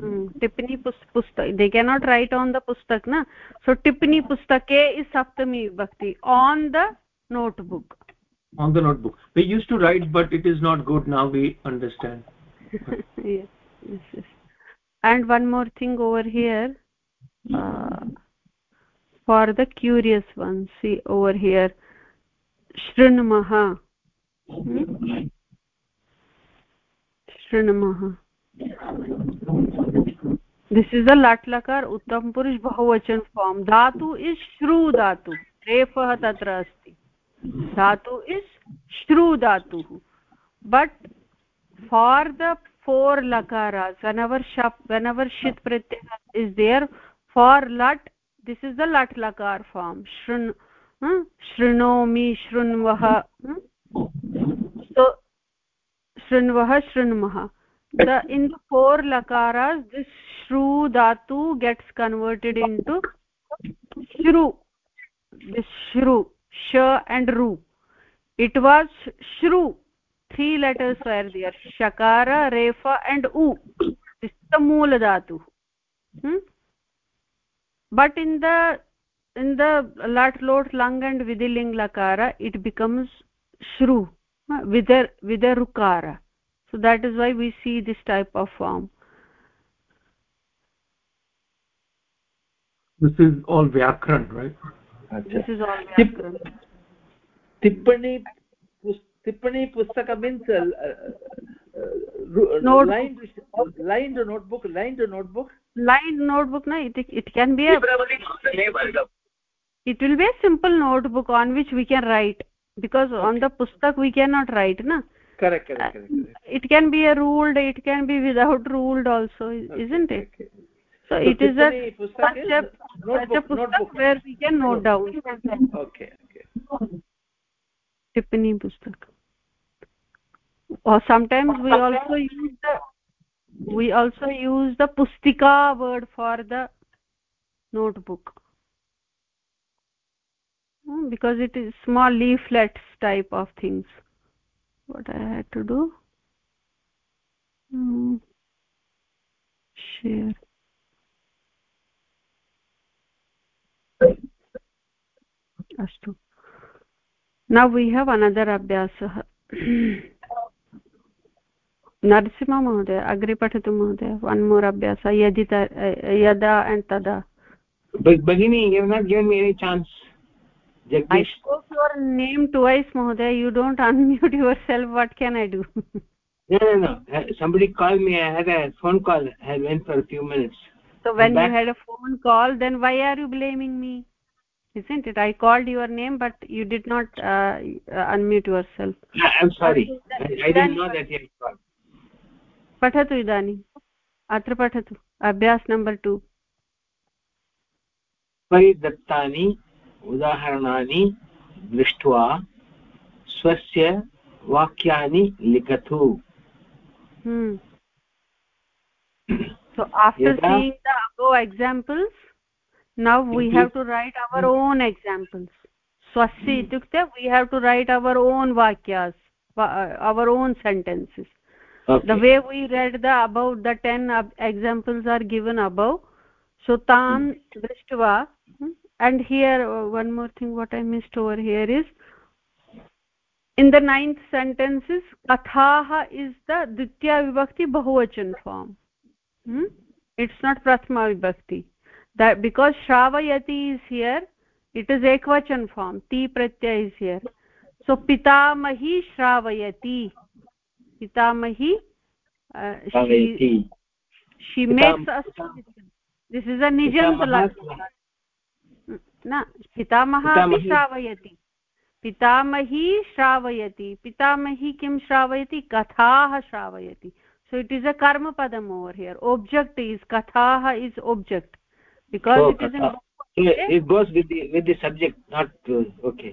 hmm. tipani pustak they cannot write on the pustak na so tipani pustake is saptami vibhakti on the notebook. On the notebook. We used to write but it is not good. Now we understand. Yes, yes, yes. And one more thing over here uh, for the curious ones see over here shrunmah hmm? This is a लट्लकार उत्तम पुरुष बहुवचन form धातु is श्रु धातु रेफः तत्र अस्ति धातु is श्रु धातुः बट् फार् द फोर् लकारास् वेनवर् शप् वेनवर् शित् प्रत्ययः इस् देयर् फार् लट् दिस् इस् द लट् लकार फार्म् शृण् शृणोमि शृण्वः शृण्वः शृण्मः the in the four lakaras this shru dhatu gets converted into shru. This shru sh and ru. It was shru. Three letters were there. Shakara refa and u. This is the mool dhatu. Hmm? but in the in the lat lot lang and vidiling lakara it becomes shru. With a with a rukara so that is why we see this type of form. This is all vyakran right? This is all vyakran. Tippani tippani pustaka means uh, uh, lined lined notebook lined notebook? Lined notebook na it, it can be a it will be a simple notebook on which we can write. Because on the pustak we cannot write na correct correct, correct, correct. Uh, it can be a ruled it can be without ruled also okay, isn't it? okay. so, so it is a such a, such a pustak where we can note down. Okay okay. Tippani pustak or sometimes we also use the we also use the pustika word for the notebook. Hmm, because it is small leaflets type of things what i had to do. Hmm. share. astu now we have another abhyasah नरसिंहमहोदय अग्रे पठतु महोदय one more अभ्यास यदि यदा and तदा भगिनी you not given me any chance I spoke your name twice, Mahoday. You don't unmute yourself. What can I do? no, no, no. Somebody called me. I had a phone call. I went for a few minutes. So when you had a phone call, then why are you blaming me? Isn't it? I called your name, but you did not uh, unmute yourself. I'm sorry. I, I didn't know that you had called. पठतु इदानीम् अत्र पठतु अभ्यास number to परिदत्तानि उदाहरणानि दृष्ट्वा स्वस्य वाक्यानि लिखतु hmm. so after Yada, seeing the above examples now we have to write our own examples swasya itukte we have to write our own vakyas our own sentences okay. the way we read the above the 10 examples are given above so tan drishtva and here uh, one more thing what i missed over here is in the ninth sentence is kathaah is the ditya vibhakti bahuvachan form. Hmm? it's not prathama vibhakti. That because shravayati is here it is ekvachan form. Ti pratyay is here. So pitamahi shravayati. Pitamahi uh, she, she makes us this is a nijant न पितामहः श्रावयति। पितामही श्रावयति। पितामही किं श्रावयति? कथाः श्रावयति। So it is a कर्मपदम् over here object is कथाः is object because it is it goes with the subject not okay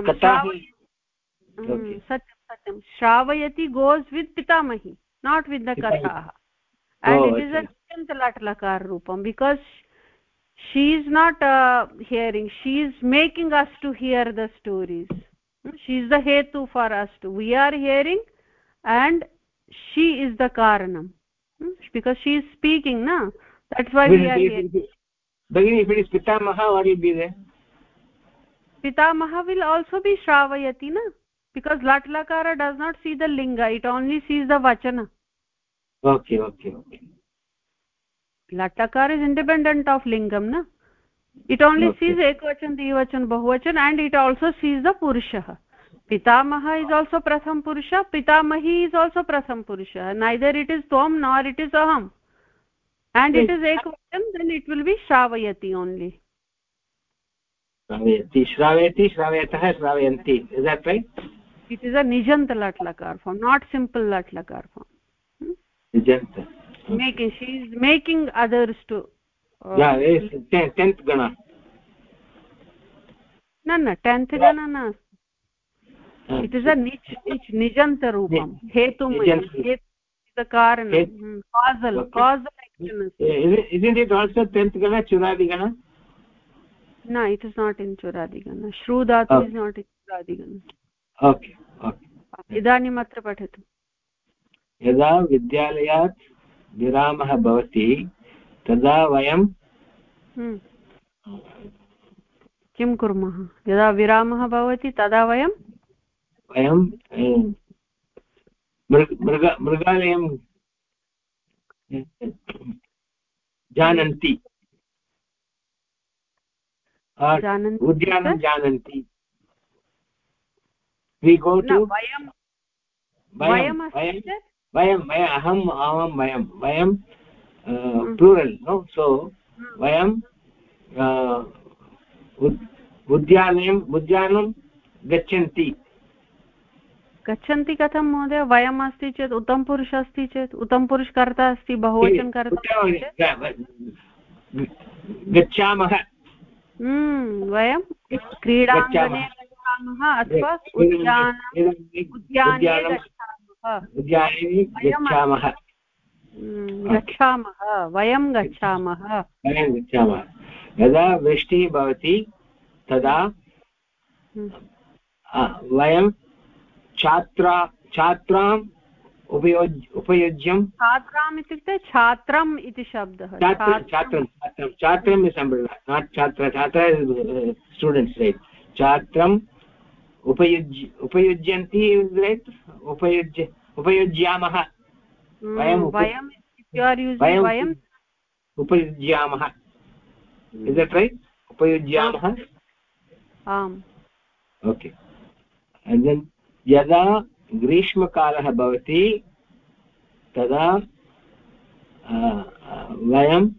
सत्यं सत्यं श्रावयति गोस् वित् पितामही नाट् वित् द कथाः एण्ड् इट् इस् अत्यन्त because she is not uh, hearing. She is making us to hear the stories. Hmm? she is the hetu for us to. We are hearing and she is the karanam. Hmm? because she is speaking na? That's why we are hearing bagini if it is pitamaha what will be there? Pitamaha will also be shravayati na? Because latlakara does not see the linga. It only sees the vachana. Okay okay okay लट्टकार is independent of लिङ्गं न it only sees एकवचन द्विवचन बहुवचन and it also sees the पुरुषः पितामह is also प्रथम पुरुष पितामही इज़ आल्सो प्रथम पुरुषः नैदर् इज़ इस् त्वं इट इज़ इस् अहम् इट इज़ इस् एकवचन देन् इट् विल् बि श्रावयति ओन्लि श्रावयति श्रावयतः श्रावयन्ति इट् इस् अ निजन्त लट् लकार् फार्म् नाट् सिम्पल् लट् लकार् form making she is making others to uh, yeah is 10th gana no no 10th gana na it is a nich nich nijanta roopam hetum het the karanam causal causal action isn't it also 10th gana churadi gana no it is not in churadi gana shru dhatu is not in churadi gana okay okay इदानीम् अत्र पठतु यदा विद्यालयात् विरामः भवति। तदा वयं हम्म। किं कुर्मः? यदा विरामः भवति तदा वयं वयं मृग मृगालयं जानन्ति। उद्यानं जानन्ति। वयं वयम् अहम् आवां वयं वयं प्लूरल् नो सो वयं उद्यानम् उद्यानं गच्छन्ति। गच्छन्ति कथं महोदय? वयम् अस्ति चेत् उत्तमपुरुष अस्ति चेत् उत्तमपुरुषकर्ता अस्ति बहुवचन गच्छामः। वयं क्रीडाङ्गणे गच्छामः। अथवा उद्याने उद्याने गच्छामः। गच्छामः वयं गच्छामः। वयं गच्छामः। यदा वृष्टिः भवति तदा वयं छात्रा छात्राम् उपयोज्य उपयुज्यं छात्राम् इत्युक्ते छात्रम् इति शब्दः। छात्रं छात्रं छात्रं नाट् छात्र छात्र स्टूडेण्ट्स् रैट्। छात्रम् उपयुज्य उपयुज्यन्ति रैट् उपयुज्य उपयुज्यामः। वयं वयं उपयुज्यामः। Is right उपयुज्यामः। आम्। ओके यदा ग्रीष्मकालः भवति तदा वयम्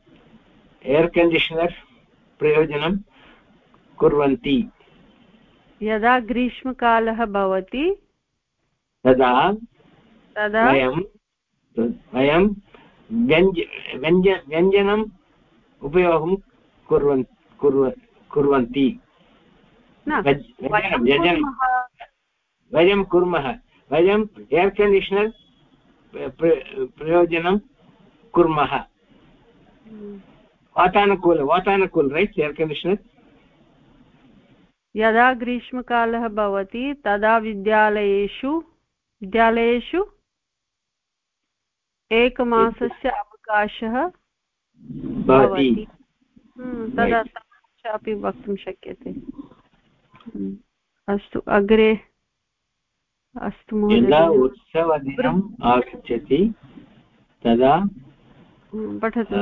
एर् कण्डीशनर् प्रयोजनं कुर्वन्ति। यदा ग्रीष्मकालः भवति तदा तदा वयं वयं व्यञ्ज व्यञ्ज व्यञ्जनम् उपयोगं कुर्वन् कुर्व कुर्वन्ति। वयं कुर्मः। वयम् एर् कण्डीशनर् प्रयोजनं कुर्मः। वातानुकूल वातानुकूल रैट् एर् कण्डीशनर् यदा ग्रीष्मकालः भवति तदा विद्यालयेषु विद्यालयेषु एकमासस्य अवकाशः भवति। हम्म, तदा अपि वक्तुं शक्यते। हम्म, अस्तु अग्रे अस्तु यदा उत्सवदिनम् आगच्छति तदा हम्म, पठतु।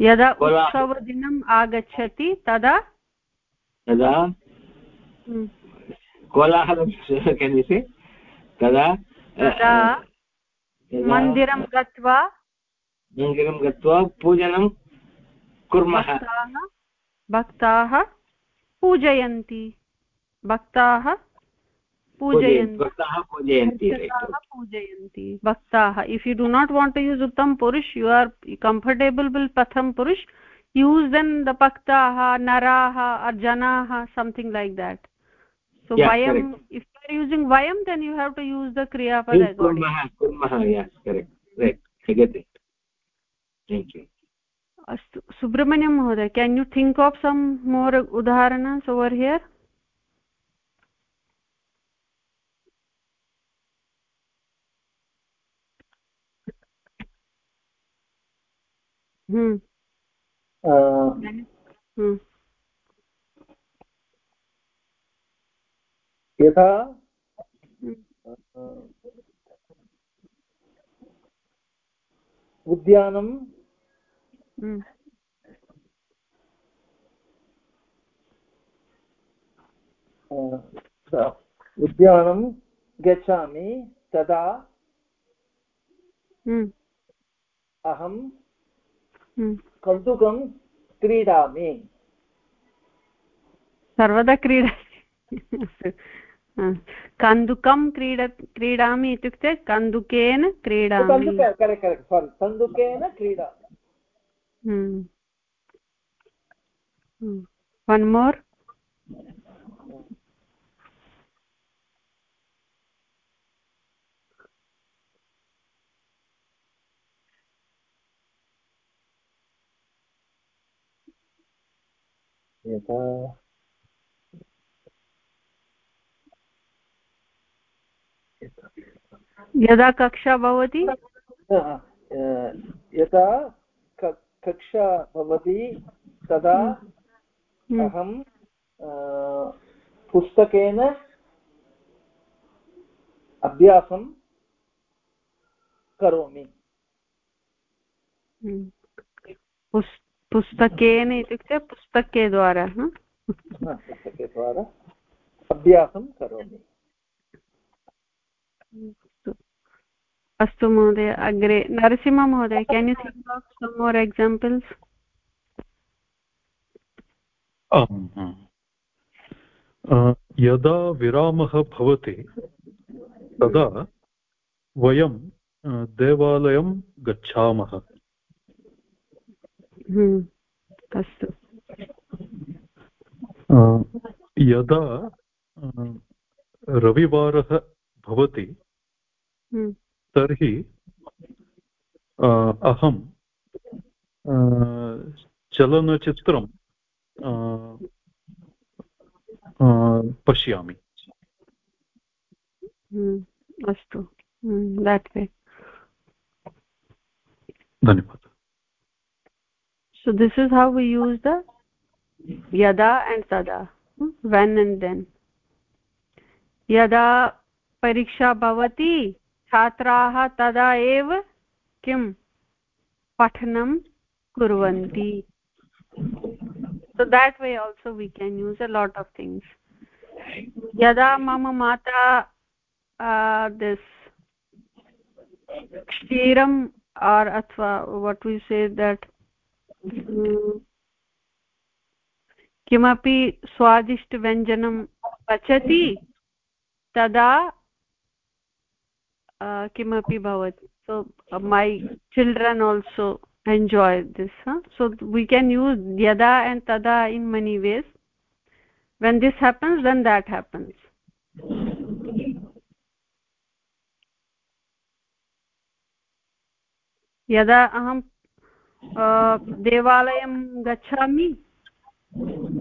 यदा उत्सवदिनम् आगच्छति तदा तदा कोलाहलं कन्यसे तदा तदा मन्दिरं गत्वा मन्दिरं गत्वा पूजनं कुर्मः। भक्ताः पूजयन्ति। भक्ताः पूजयन्ति। भक्ताः if you do not want to use उत्तम पुरुष यु आर् कम्फर्टेबल् विल् प्रथम पुरुष use then the paktaah naraah or janaah something like that so yeah, vayam correct. if you are using vayam then you have to use the kriya pada kurmah kurmah yes correct right i get it thank you अस्तु सुब्रह्मण्यं महोदय can you think of some more उदाहरणस् over here hmm hmm. यथा उद्यानं हम्म। उद्यानं गच्छामि तदा हम्म। अहं कन्दुकं क्रीडामि। सर्वदा क्रीडा कन्दुकं क्रीड क्रीडामि इत्युक्ते कन्दुकेन क्रीडामि। कन्दुकेन क्रीडा वन् मोर् यथा यदा कक्षा भवति यदा कक्षा भवति तदा हम्म। अहं पुस्तकेन अभ्यासं करोमि हम्म। पुस्तकेन इत्युक्ते पुस्तके द्वारा पुस्तके द्वारा अभ्यासं करोमि। अस्तु महोदय अग्रे नरसिंहमहोदय can you think of some more examples यदा विरामः भवति तदा वयं देवालयं गच्छामः। अस्तु। यदा रविवारः भवति हम्म। तर्हि अहं चलनचित्रं पश्यामि। हम्म, अस्तु। देट् वे धन्यवादः। so this is how we use the yada and tada when and then यदा परीक्षा भवति छात्राः तदा एव किं पठनं कुर्वन्ति so that way also we can use a lot of things yada mama mata uh, this kshiram or athva what we say that किमपि स्वादिष्टव्यञ्जनं पचति, तदा किमपि भवति। So my children also enjoy this so we can use यदा and तदा in many ways when this happens then that happens यदा अहं देवालयं गच्छामि।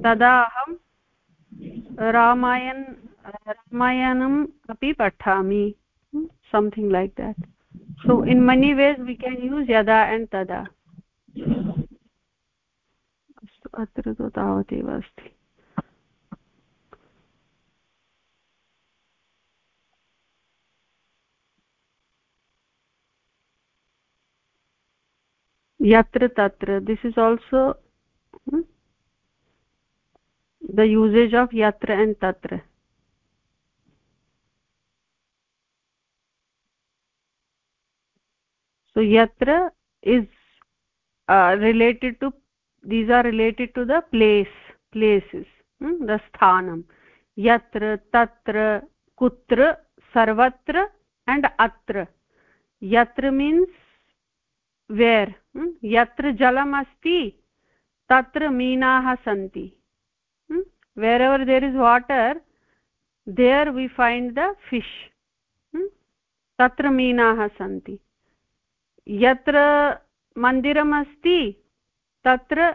तदा अहं रामायण, रामायणम् अपि पठामि। Something like that so in many ways we can use यदा एण्ड् तदा अस्तु, अत्र तु तावदेव अस्ति। Yatra tatra this is also hmm, the usage of yatra and tatra so yatra is uh, related to these are related to the place places hmm? the sthanam yatra tatra kutra sarvatra and atra yatra means वेर् यत्र जलमस्ति, तत्र मीनाः सन्ति। Wherever there is water there we find the fish तत्र मीनाः सन्ति। यत्र मन्दिरमस्ति, तत्र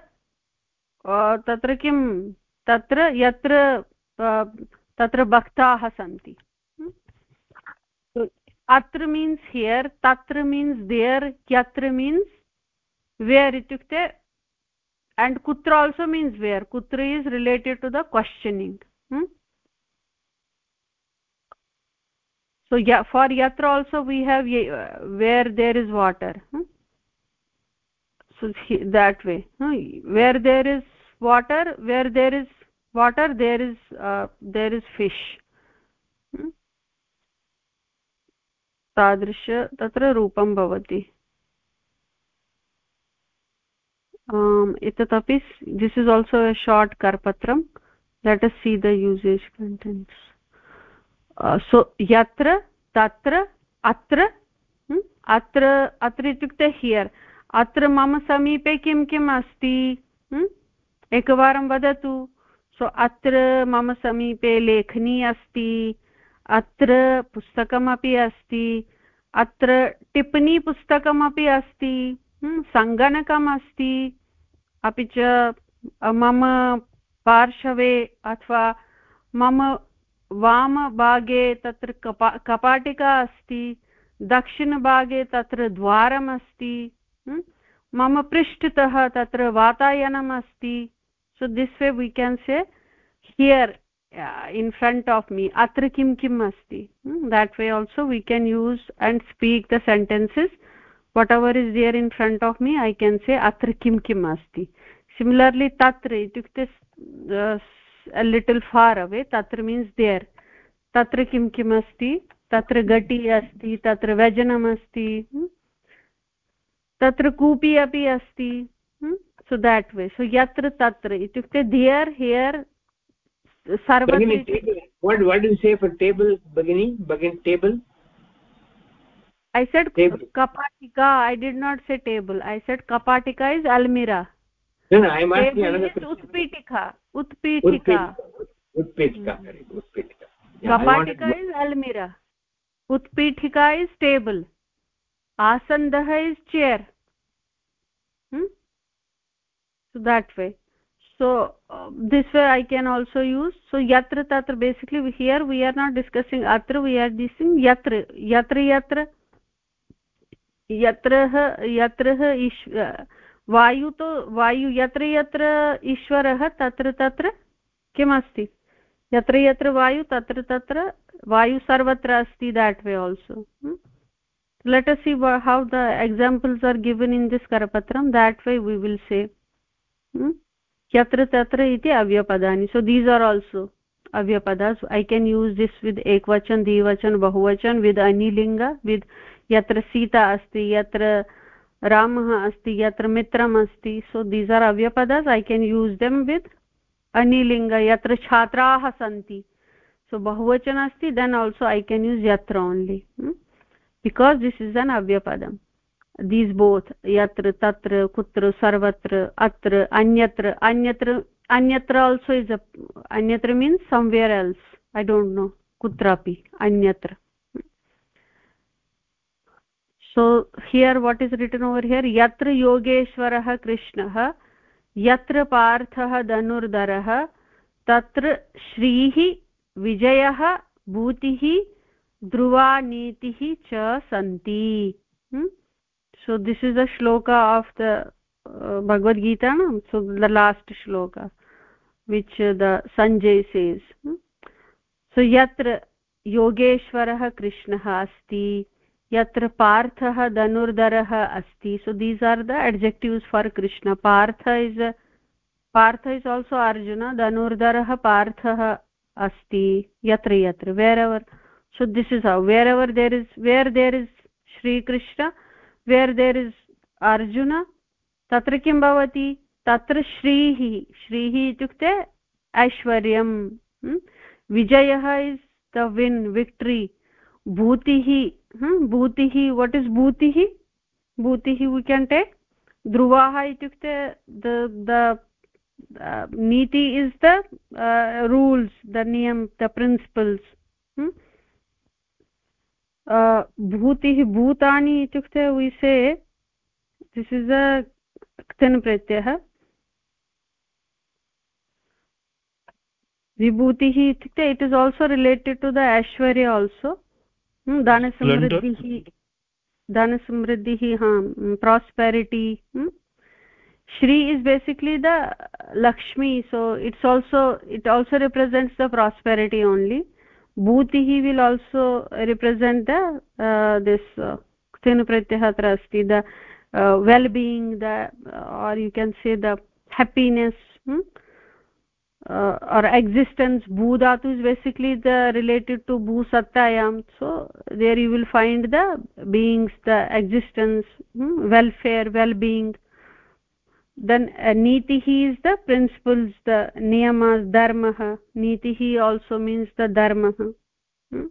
तत्र किं? तत्र यत्र तत्र भक्ताः सन्ति। atra means here tatra means there yatra means where itukte and kutra also means where kutra is related to the questioning hmm? so yeah, for yatra also we have uh, where there is water hmm? so he, that way hmm? where there is water where there is water there is uh, there is fish hmm? तादृश तत्र रूपं भवति। एतदपि this is also a short करपत्रं। Let अस् see the usage कण्टेण्ट्स् सो यत्र, तत्र, अत्र अत्र अत्र इत्युक्ते हियर् अत्र मम समीपे किं, किम् अस्ति? एकवारं वदतु। सो अत्र मम समीपे लेखनी अस्ति। अत्र पुस्तकमपि अस्ति, अत्र टिप्पणी पुस्तकमपि अस्ति सङ्गणकम् अस्ति अपि च मम पार्श्वे अथवा मम वामभागे तत्र कपा, कपाटिका अस्ति, दक्षिणभागे तत्र द्वारमस्ति मम पृष्ठतः तत्र वातायनम् अस्ति so this way we can say here in front of me अत्र किं किम् अस्ति? That way also we can use and speak the sentences whatever is there in front of me I can say अत्र किं किम् अस्ति. Similarly तत्र इत्युक्ते लिटिल् फार् अवे तत्र मीन्स् देयर् तत्र किं किम् अस्ति? तत्र घटी अस्ति, तत्र व्यजनमस्ति तत्र कूपी अपि अस्ति सो देट् वे सो यत्र तत्र, इत्युक्ते there here I said table. kapatika. I did not say table. I said kapatika is almira. no no i am asking another question utpitika utpitika utpitika utpitika kapatika is almira utpitika is table asandah is chair hmm? so that way so uh, this way i can also use so yatra tatra basically here we are not discussing atra we are discussing yatra yatra yatra yatrah yatrah ish वायु तु वायु यत्र यत्र ईश्वरः तत्र तत्र किमस्ति यत्र यत्र वायु तत्र तत्र वायु सर्वत्र अस्ति that way also let us see how the examples are given in this karapatram that way we will say यत्र तत्र इति अव्यपदानि so these are also अव्यपदास् I can use this with एकवचन द्विवचन बहुवचन विद् अनिलिङ्ग विद् यत्र सीता अस्ति यत्र रामः अस्ति यत्र मित्रम् अस्ति so these are अव्यपदास् I can use them with अनिलिङ्ग यत्र छात्राः सन्ति सो बहुवचन अस्ति then also I can use यत्र only because this is an अव्यपदम् both yatra tatra kutra sarvatra atra anyatra anyatra anyatra also is a anyatra means somewhere else i don't know kutrapi anyatra so here what is written over here yatra yogeshwarah krishnah yatra parthah dhanurdarah tatra shrihi vijayah bhutiः ध्रुवा नीतिः च सन्ति so this is the shloka of the uh, bhagavad gita no? so the last shloka which uh, the sanjay says hmm? so yatra yogeshwarah krishnah asti yatra parthah dhanurdarah asti so these are the adjectives for krishna partha is a, partha is also arjuna dhanurdarah parthah asti yatra yatra wherever so this is how wherever there is where there is shri krishna where there is Arjun तत्र किं भवति? तत्र श्रीः। श्रीः इत्युक्ते ऐश्वर्यं। विजयः is the win victory भूतिः भूतिः वट् इस् भूतिः? भूतिः वी केन् टेक् ध्रुवाः इत्युक्ते द नीति इस् द रूल्स् द नियम द प्रिन्सिपल्स् भूतिः भूतानि इत्युक्ते we say this is a क्तन् प्रत्ययः। विभूतिः इत्युक्ते it is also related to the Aishwarya also धनसमृद्धिः धनसमृद्धिः हा prosperity shri is basically the lakshmi so it's also it also represents the prosperity only bhutihi will also represent the uh, this asti the uh, well being the uh, or you can say the happiness hmm? uh, or existence bhu is basically the related to bhu sattayam so there you will find the beings the existence hmm? welfare well being then uh, nitihi is the principles the niyamas dharmah nitihi also means the dharmah hmm?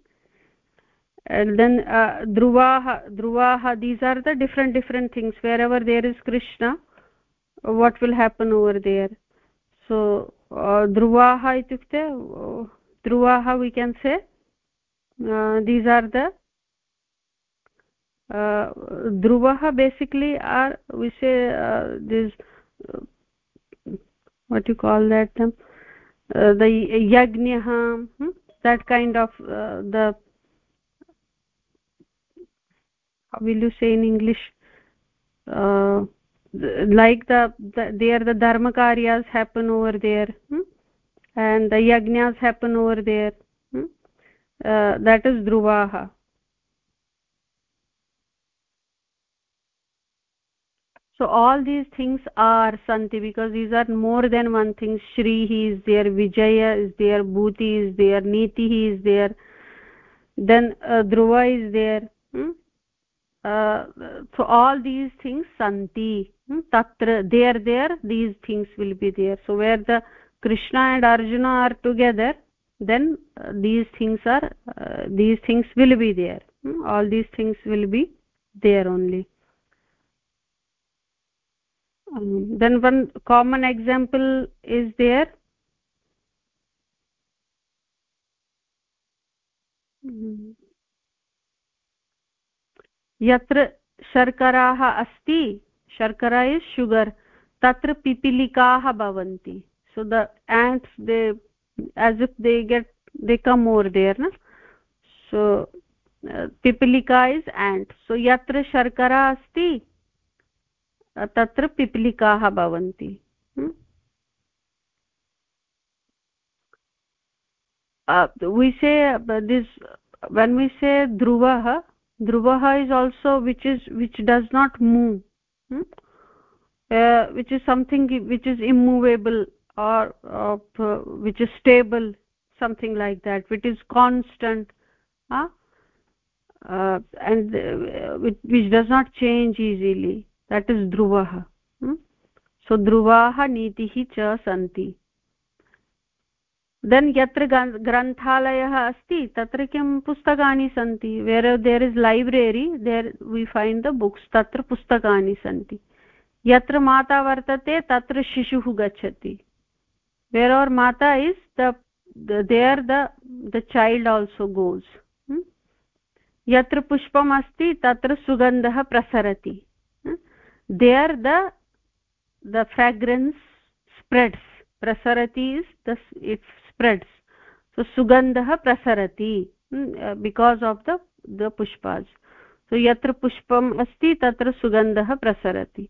and then uh, dhruvaha these are the different different things. Wherever there is krishna what will happen over there? So uh, dhruvaha itukte dhruvaha we can say uh, these are the uh, dhruvaha basically are we say uh, this uh, what you call that uh, the yagnya hmm? that kind of uh, the how will you say in english uh, like the, the there the dharma karyas happen over there hmm? and the yagnas happen over there hmm? uh, that is dhruvaha so all these things are santi because these are more than one thing. Shri is there. Vijaya is there. Bhuti is there. Niti he is there. Then uh, dhruva is there. Hmm? uh, so all these things santi hmm? tatra there there. These things will be there. So where the krishna and arjuna are together then uh, these things are uh, these things will be there. Hmm? all these things will be there only um, then one common example is there. यत्र शर्कराः अस्ति शर्करा is sugar तत्र पिपीलिकाः भवन्ति. So the ants they as if they get they come over there न so पिपीलिका is एण्ट् सो यत्र शर्करा अस्ति तत्र पिप्लिकाः भवन्ति। विषये दिस् वेन् विषये ध्रुवः ध्रुवः is also which is which does not move which is something which is immovable or which is stable something like that which is constant and uh, which, which does not change easily. That is dhruvaha so dhruvaha nitihi cha santi. Then यत्र ग्रन्थालयः अस्ति तत्र किं पुस्तकानि सन्ति where there is library there we find the books तत्र पुस्तकानि सन्ति यत्र माता वर्तते तत्र शिशुः गच्छति वेर् और् माता is the there the the child also goes यत्र पुष्पम् अस्ति तत्र सुगन्धः प्रसरति there the the fragrance spreads प्रसरति is the it spreads so सुगन्धः प्रसरति बिकास् आफ् द द पुष्पास् सो यत्र पुष्पम् अस्ति तत्र सुगन्धः प्रसरति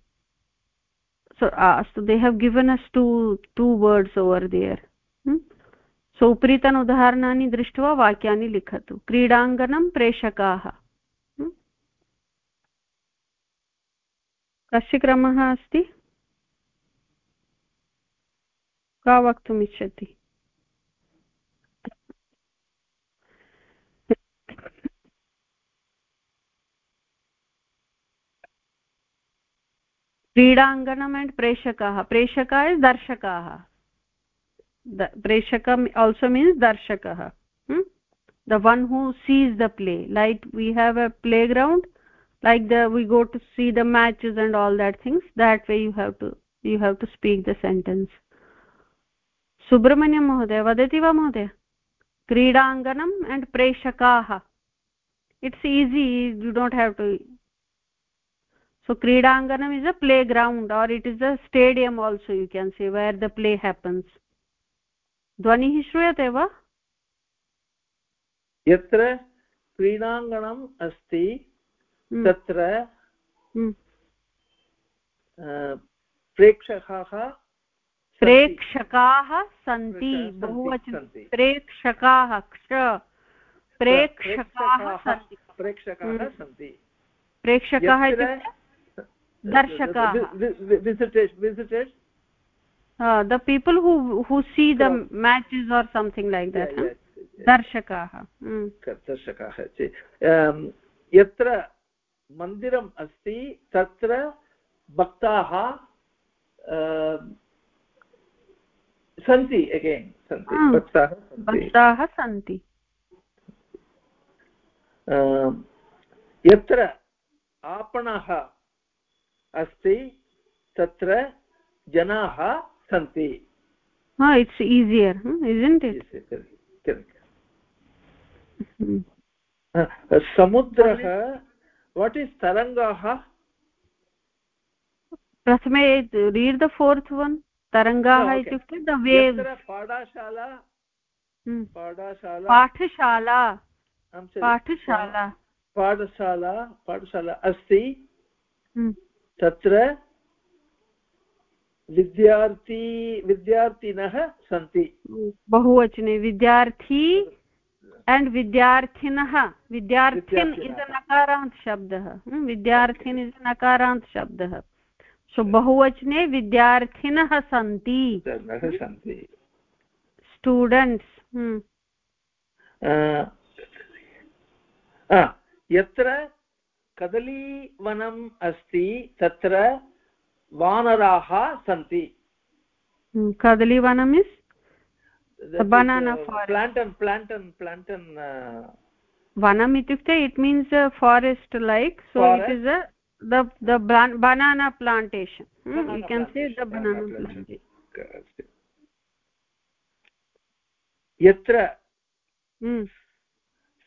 so uh, so they have given us two two words over there. Hmm? so उपरितन उदाहरणानि दृष्ट्वा वाक्यानि लिखतु क्रीडाङ्गनं प्रेषकाः कस्य क्रमः अस्ति? का वक्तुमिच्छति? क्रीडाङ्गणम् अण्ड् प्रेषकाः। प्रेषका इस् दर्शकाः। प्रेषक also means दर्शकः। The one who sees the play like we have a playground like the we go to see the matches and all that things that way you have to you have to speak the sentence Subrahmanyam महोदय वदति वा महोदय क्रीडाङ्गणम् and प्रेषकाः it's easy you don't have to so kridanganam is a playground or it is a stadium also you can say where the play happens ध्वनिः श्रूयते वा यत्र क्रीडाङ्गणम् अस्ति हम्म। तत्र प्रेक्षकाः प्रेक्षकाः सन्ति बहुवचनं। प्रेक्षकाः प्रेक्षकाः प्रेक्षकाः सन्ति। प्रेक्षकाः दर्शकाः। The people who who see the matches are something like दर्शकाः। दर्शकाः अं, यत्र मन्दिरम् अस्ति तत्र भक्ताः सन्ति अगेन् सन्ति भक्ताः सन्ति। यत्र आपणः अस्ति तत्र जनाः isn't it? Yes, correct, correct. समुद्रः वाट् इस् तरङ्गाः प्रथमे रीड् द फोर्त् वन् तरङ्गाः इत्युक्ते द वेव् पाठशाला पाठशाला. पाठशाला. पाठशाला. पाठशाला पाठशाला अस्ति. तत्र विद्यार्थी विद्यार्थिनः सन्ति. बहुवचने. विद्यार्थी एण्ड् विद्यार्थिनः विद्यार्थिन् इस् नकारान्त शब्दः विद्यार्थिन् इस् नकारान्त शब्दः सो बहुवचने विद्यार्थिनः सन्ति स्टूडेण्ट्स् यत्र कदलीवनम् अस्ति तत्र वानराः सन्ति कदलीवनम् इस् बनाना प्लाण्टन् प्लाण्टन् प्लाण्टन् वनम् इत्युक्ते it means forest like so it is the the banana plantation. Hmm? you can say the banana plantation. यत्र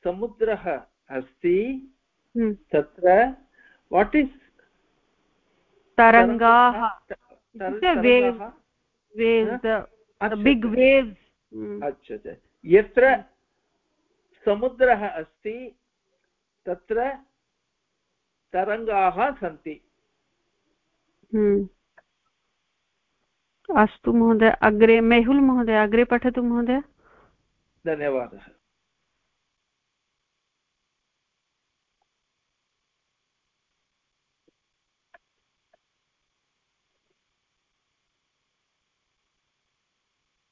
समुद्रः अस्ति तत्र वाट् इस् तरङ्गाः बिग् वेव्स् यत्र समुद्रः अस्ति तत्र तरङ्गाः सन्ति। हम्म। अस्तु महोदय अग्रे मेहुल् महोदय अग्रे पठतु महोदय। धन्यवादः।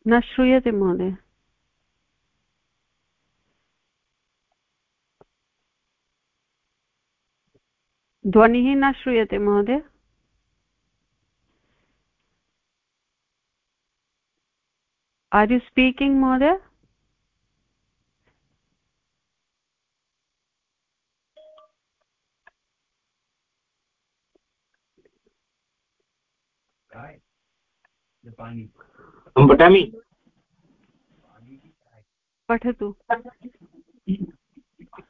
न श्रूयते महोदय। ध्वनिः न श्रूयते महोदय। आर् यु स्पीकिङ्ग् महोदय? अहं पठामि पठतु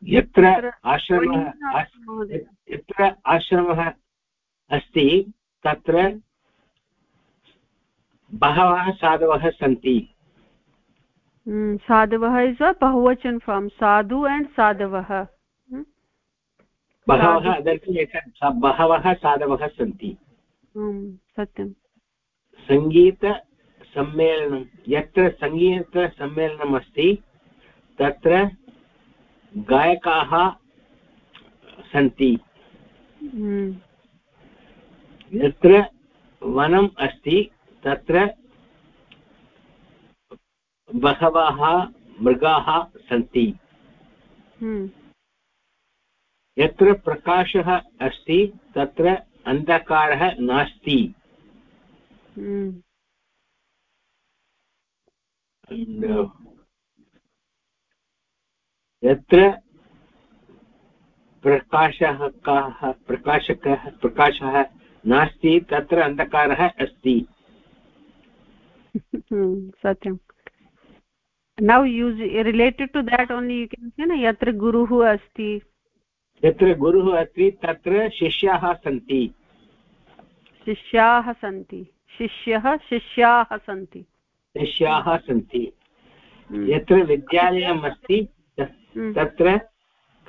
यत्र आश्रमः यत्र आश्रमः अस्ति तत्र बहवः साधवः सन्ति। hmm, साधवः इस् अ बहुवचन फार्म् साधु एण्ड् साधवः। hmm? बहवः बहवः साधवः सन्ति। hmm, सत्यं सङ्गीतसम्मेलनं यत्र सङ्गीतसम्मेलनम् अस्ति तत्र गायकाः सन्ति यत्र वनम् अस्ति तत्र बहवः मृगाः सन्ति हम्म। यत्र प्रकाशः अस्ति तत्र अन्धकारः नास्ति हम्म। यत्र प्रकाशः कः प्रकाशकः प्रकाशः नास्ति तत्र अन्धकारः अस्ति satyam now use related to that only you can say na yatra guruh asti. यत्र गुरुः अस्ति तत्र शिष्याः सन्ति शिष्याः सन्ति शिष्यः शिष्याः सन्ति शिष्याः सन्ति। यत्र विद्यालयम् अस्ति तत्र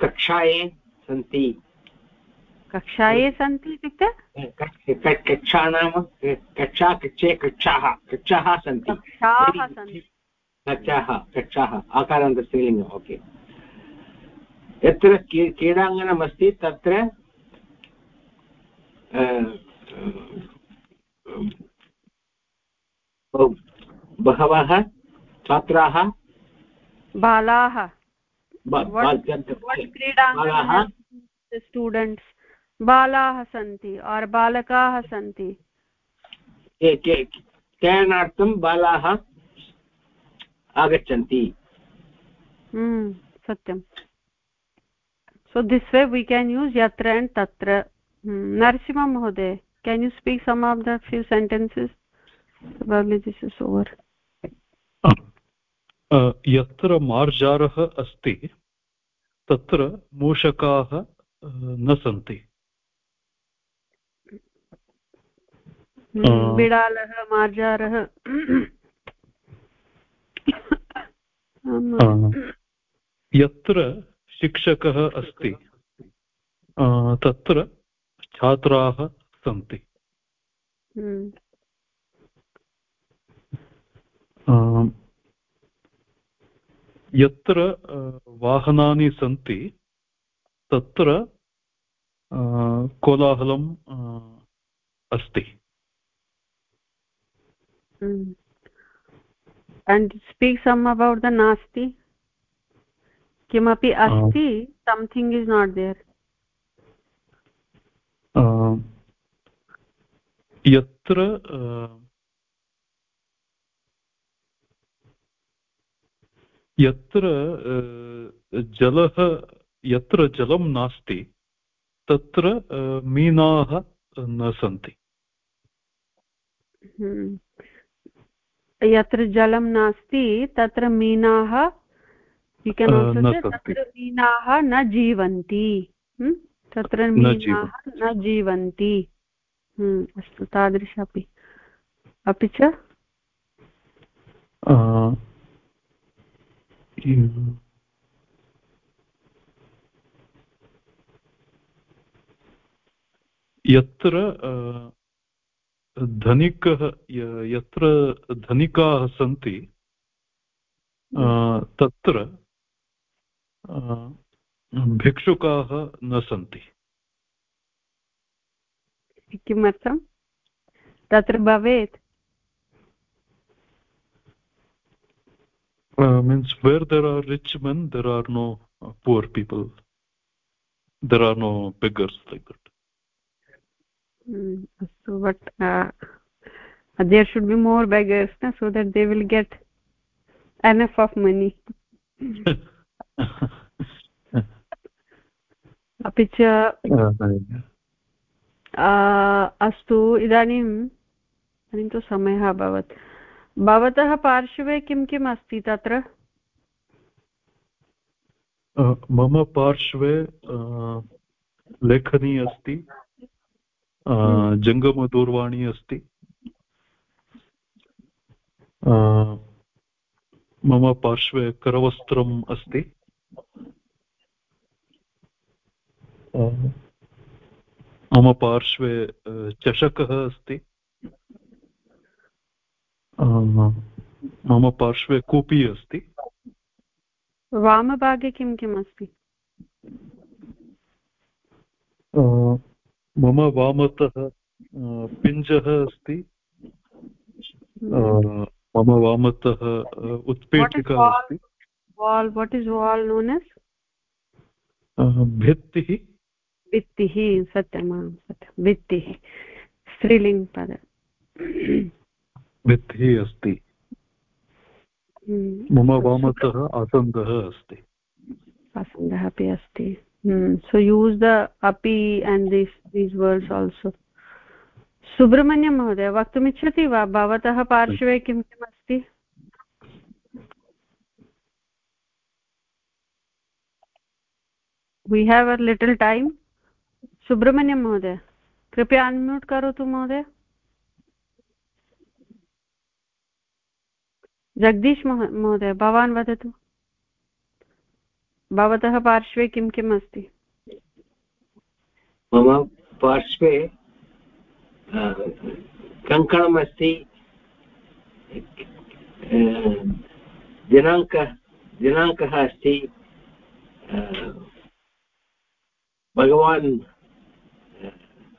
कक्षाये सन्ति। कक्षाये सन्ति इत्युक्ते? कक्षा नाम कक्षा कक्षे कक्षाः कक्षाः सन्ति। कक्षाः कक्षाः आकारान्तस्त्रीलिङ्गम् ओके। यत्र क्रीडाङ्गणम् अस्ति तत्र बहवः छात्राः? बालाः। बालाः स्टूडेण्ट्स् बालाः? सन्ति और् बालकाः सन्ति। चयनार्थं बालाः आगच्छन्ति। सत्यं so this way we can use यत्र एण्ड् तत्र। नरसिंह महोदय can you speak some of the few sentences this over यत्र मार्जारः अस्ति तत्र मूषकाः न सन्ति। हम्म, बिडालः मार्जारः। यत्र शिक्षकः अस्ति तत्र छात्राः सन्ति। अं, यत्र अं, वाहनानि सन्ति तत्र अं, कोलाहलम् अस्ति। स्पीक् सम् अबौट् द नास्ति किमपि अस्ति? संथिङ्ग् इस् नाट् देयर् यत्र यत्र जलः यत्र जलं नास्ति तत्र मीनाः न सन्ति। यत्र जलं नास्ति तत्र मीनाः तत्र मीनाः न जीवन्ति। तत्र मीनाः न जीवन्ति। अस्तु तादृश अपि अपि च यत्र धनिकः यत्र धनिकाः सन्ति तत्र भिक्षुकाः न सन्ति। किमर्थं? तत्र भवेत्। means where there are rich men there are no poor people there are no beggars like that अस्तु but there should be more beggars न so that they will get enough of money अपि च अस्तु इदानीम् इदानीं तु समयः अभवत् भवतः पार्श्वे किं किम् अस्ति तत्र मम पार्श्वे लेखनी अस्ति हम्म। जङ्गमदूरवाणी अस्ति मम पार्श्वे करवस्त्रम् अस्ति मम पार्श्वे चषकः अस्ति मम पार्श्वे कूपी अस्ति? वामभागे किं किम् अस्ति? मम वामतः पिञ्जः अस्ति। मम वामतः उत्पीठिका अस्ति। Wall what is wall known as भित्तिः। भित्तिः सत्यम् आं सत्यं भित्तिः स्त्रीलिङ्गपद। भित्तिः अस्ति। हम्म। मम वामतः आसन्दः अस्ति। आसन्दः अपि अस्ति। सो यूस् द अपि and this these words also Subramanyam महोदय वक्तुमिच्छति वा? भवतः पार्श्वे किं किम् अस्ति we have a little time Subramanyam महोदय कृपया अन्म्यूट् करोतु महोदय। जगदीश महोदय भवान् वदतु। भवतः पार्श्वे किं किम् अस्ति? मम पार्श्वे कङ्कणमस्ति दिनाङ्कः दिनाङ्कः अस्ति। भगवान्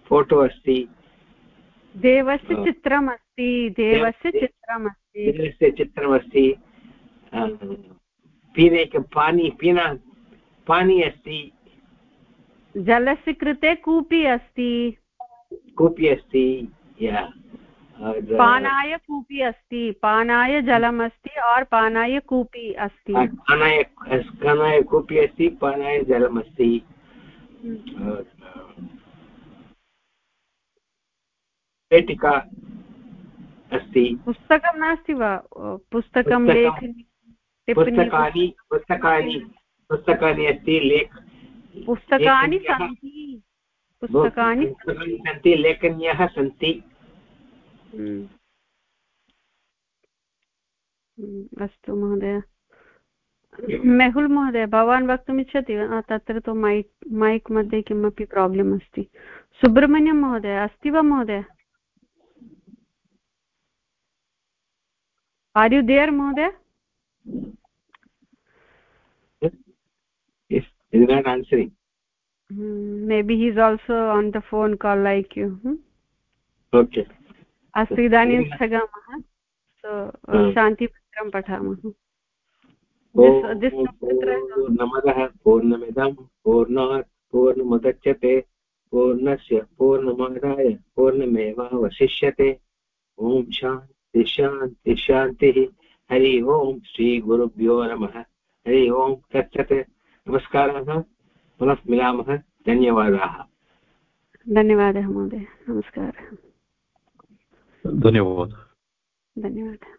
फ़ोटो अस्ति। देवस्य चित्रम् अस्ति देवस्य चित्रम् अस्ति देवस्य चित्रमस्ति पीनेक पानी पीना पानी अस्ति। जलस्य कृते कूपी अस्ति। कूपी अस्ति पानाय कूपी अस्ति पानाय जलम् अस्ति और पानाय कूपी अस्ति। पानाय पानाय कूपी अस्ति पानाय जलम् अस्ति। पेटिका अस्ति। पुस्तकं नास्ति वा? पुस्तकं पुस्तकानि पुस्तकानि पुस्तकानि अस्ति लेख पुस्तकानि सन्ति। पुस्तकानि सन्ति लेखन्यः सन्ति। हम्म। हम्म, अस्तु महोदय। मेहुल् महोदय भवान् वक्तुमिच्छति वा? तत्र तु मैक् मैक् मध्ये किमपि प्राब्लम् अस्ति। सुब्रह्मण्यं महोदय अस्ति वा महोदय? आर् यु देयर् महोदय? Maybe he is also on the phone call like you अस्तु इदानीं स्थगामः सो शान्तिपत्रं पठामः पूर्णमदः पूर्णमिदं पूर्णात् पूर्णमुदच्यते पूर्णस्य पूर्णमादाय पूर्णमेवावशिष्यते ॐ शान्ति दिशा दिशान्तिः हरि ओम् श्रीगुरुभ्यो नमः। हरि ओम् गच्छत् नमस्कारः। पुनः मिलामः। धन्यवादाः। धन्यवादः महोदय। नमस्कारः। धन्यवादः। धन्यवादः।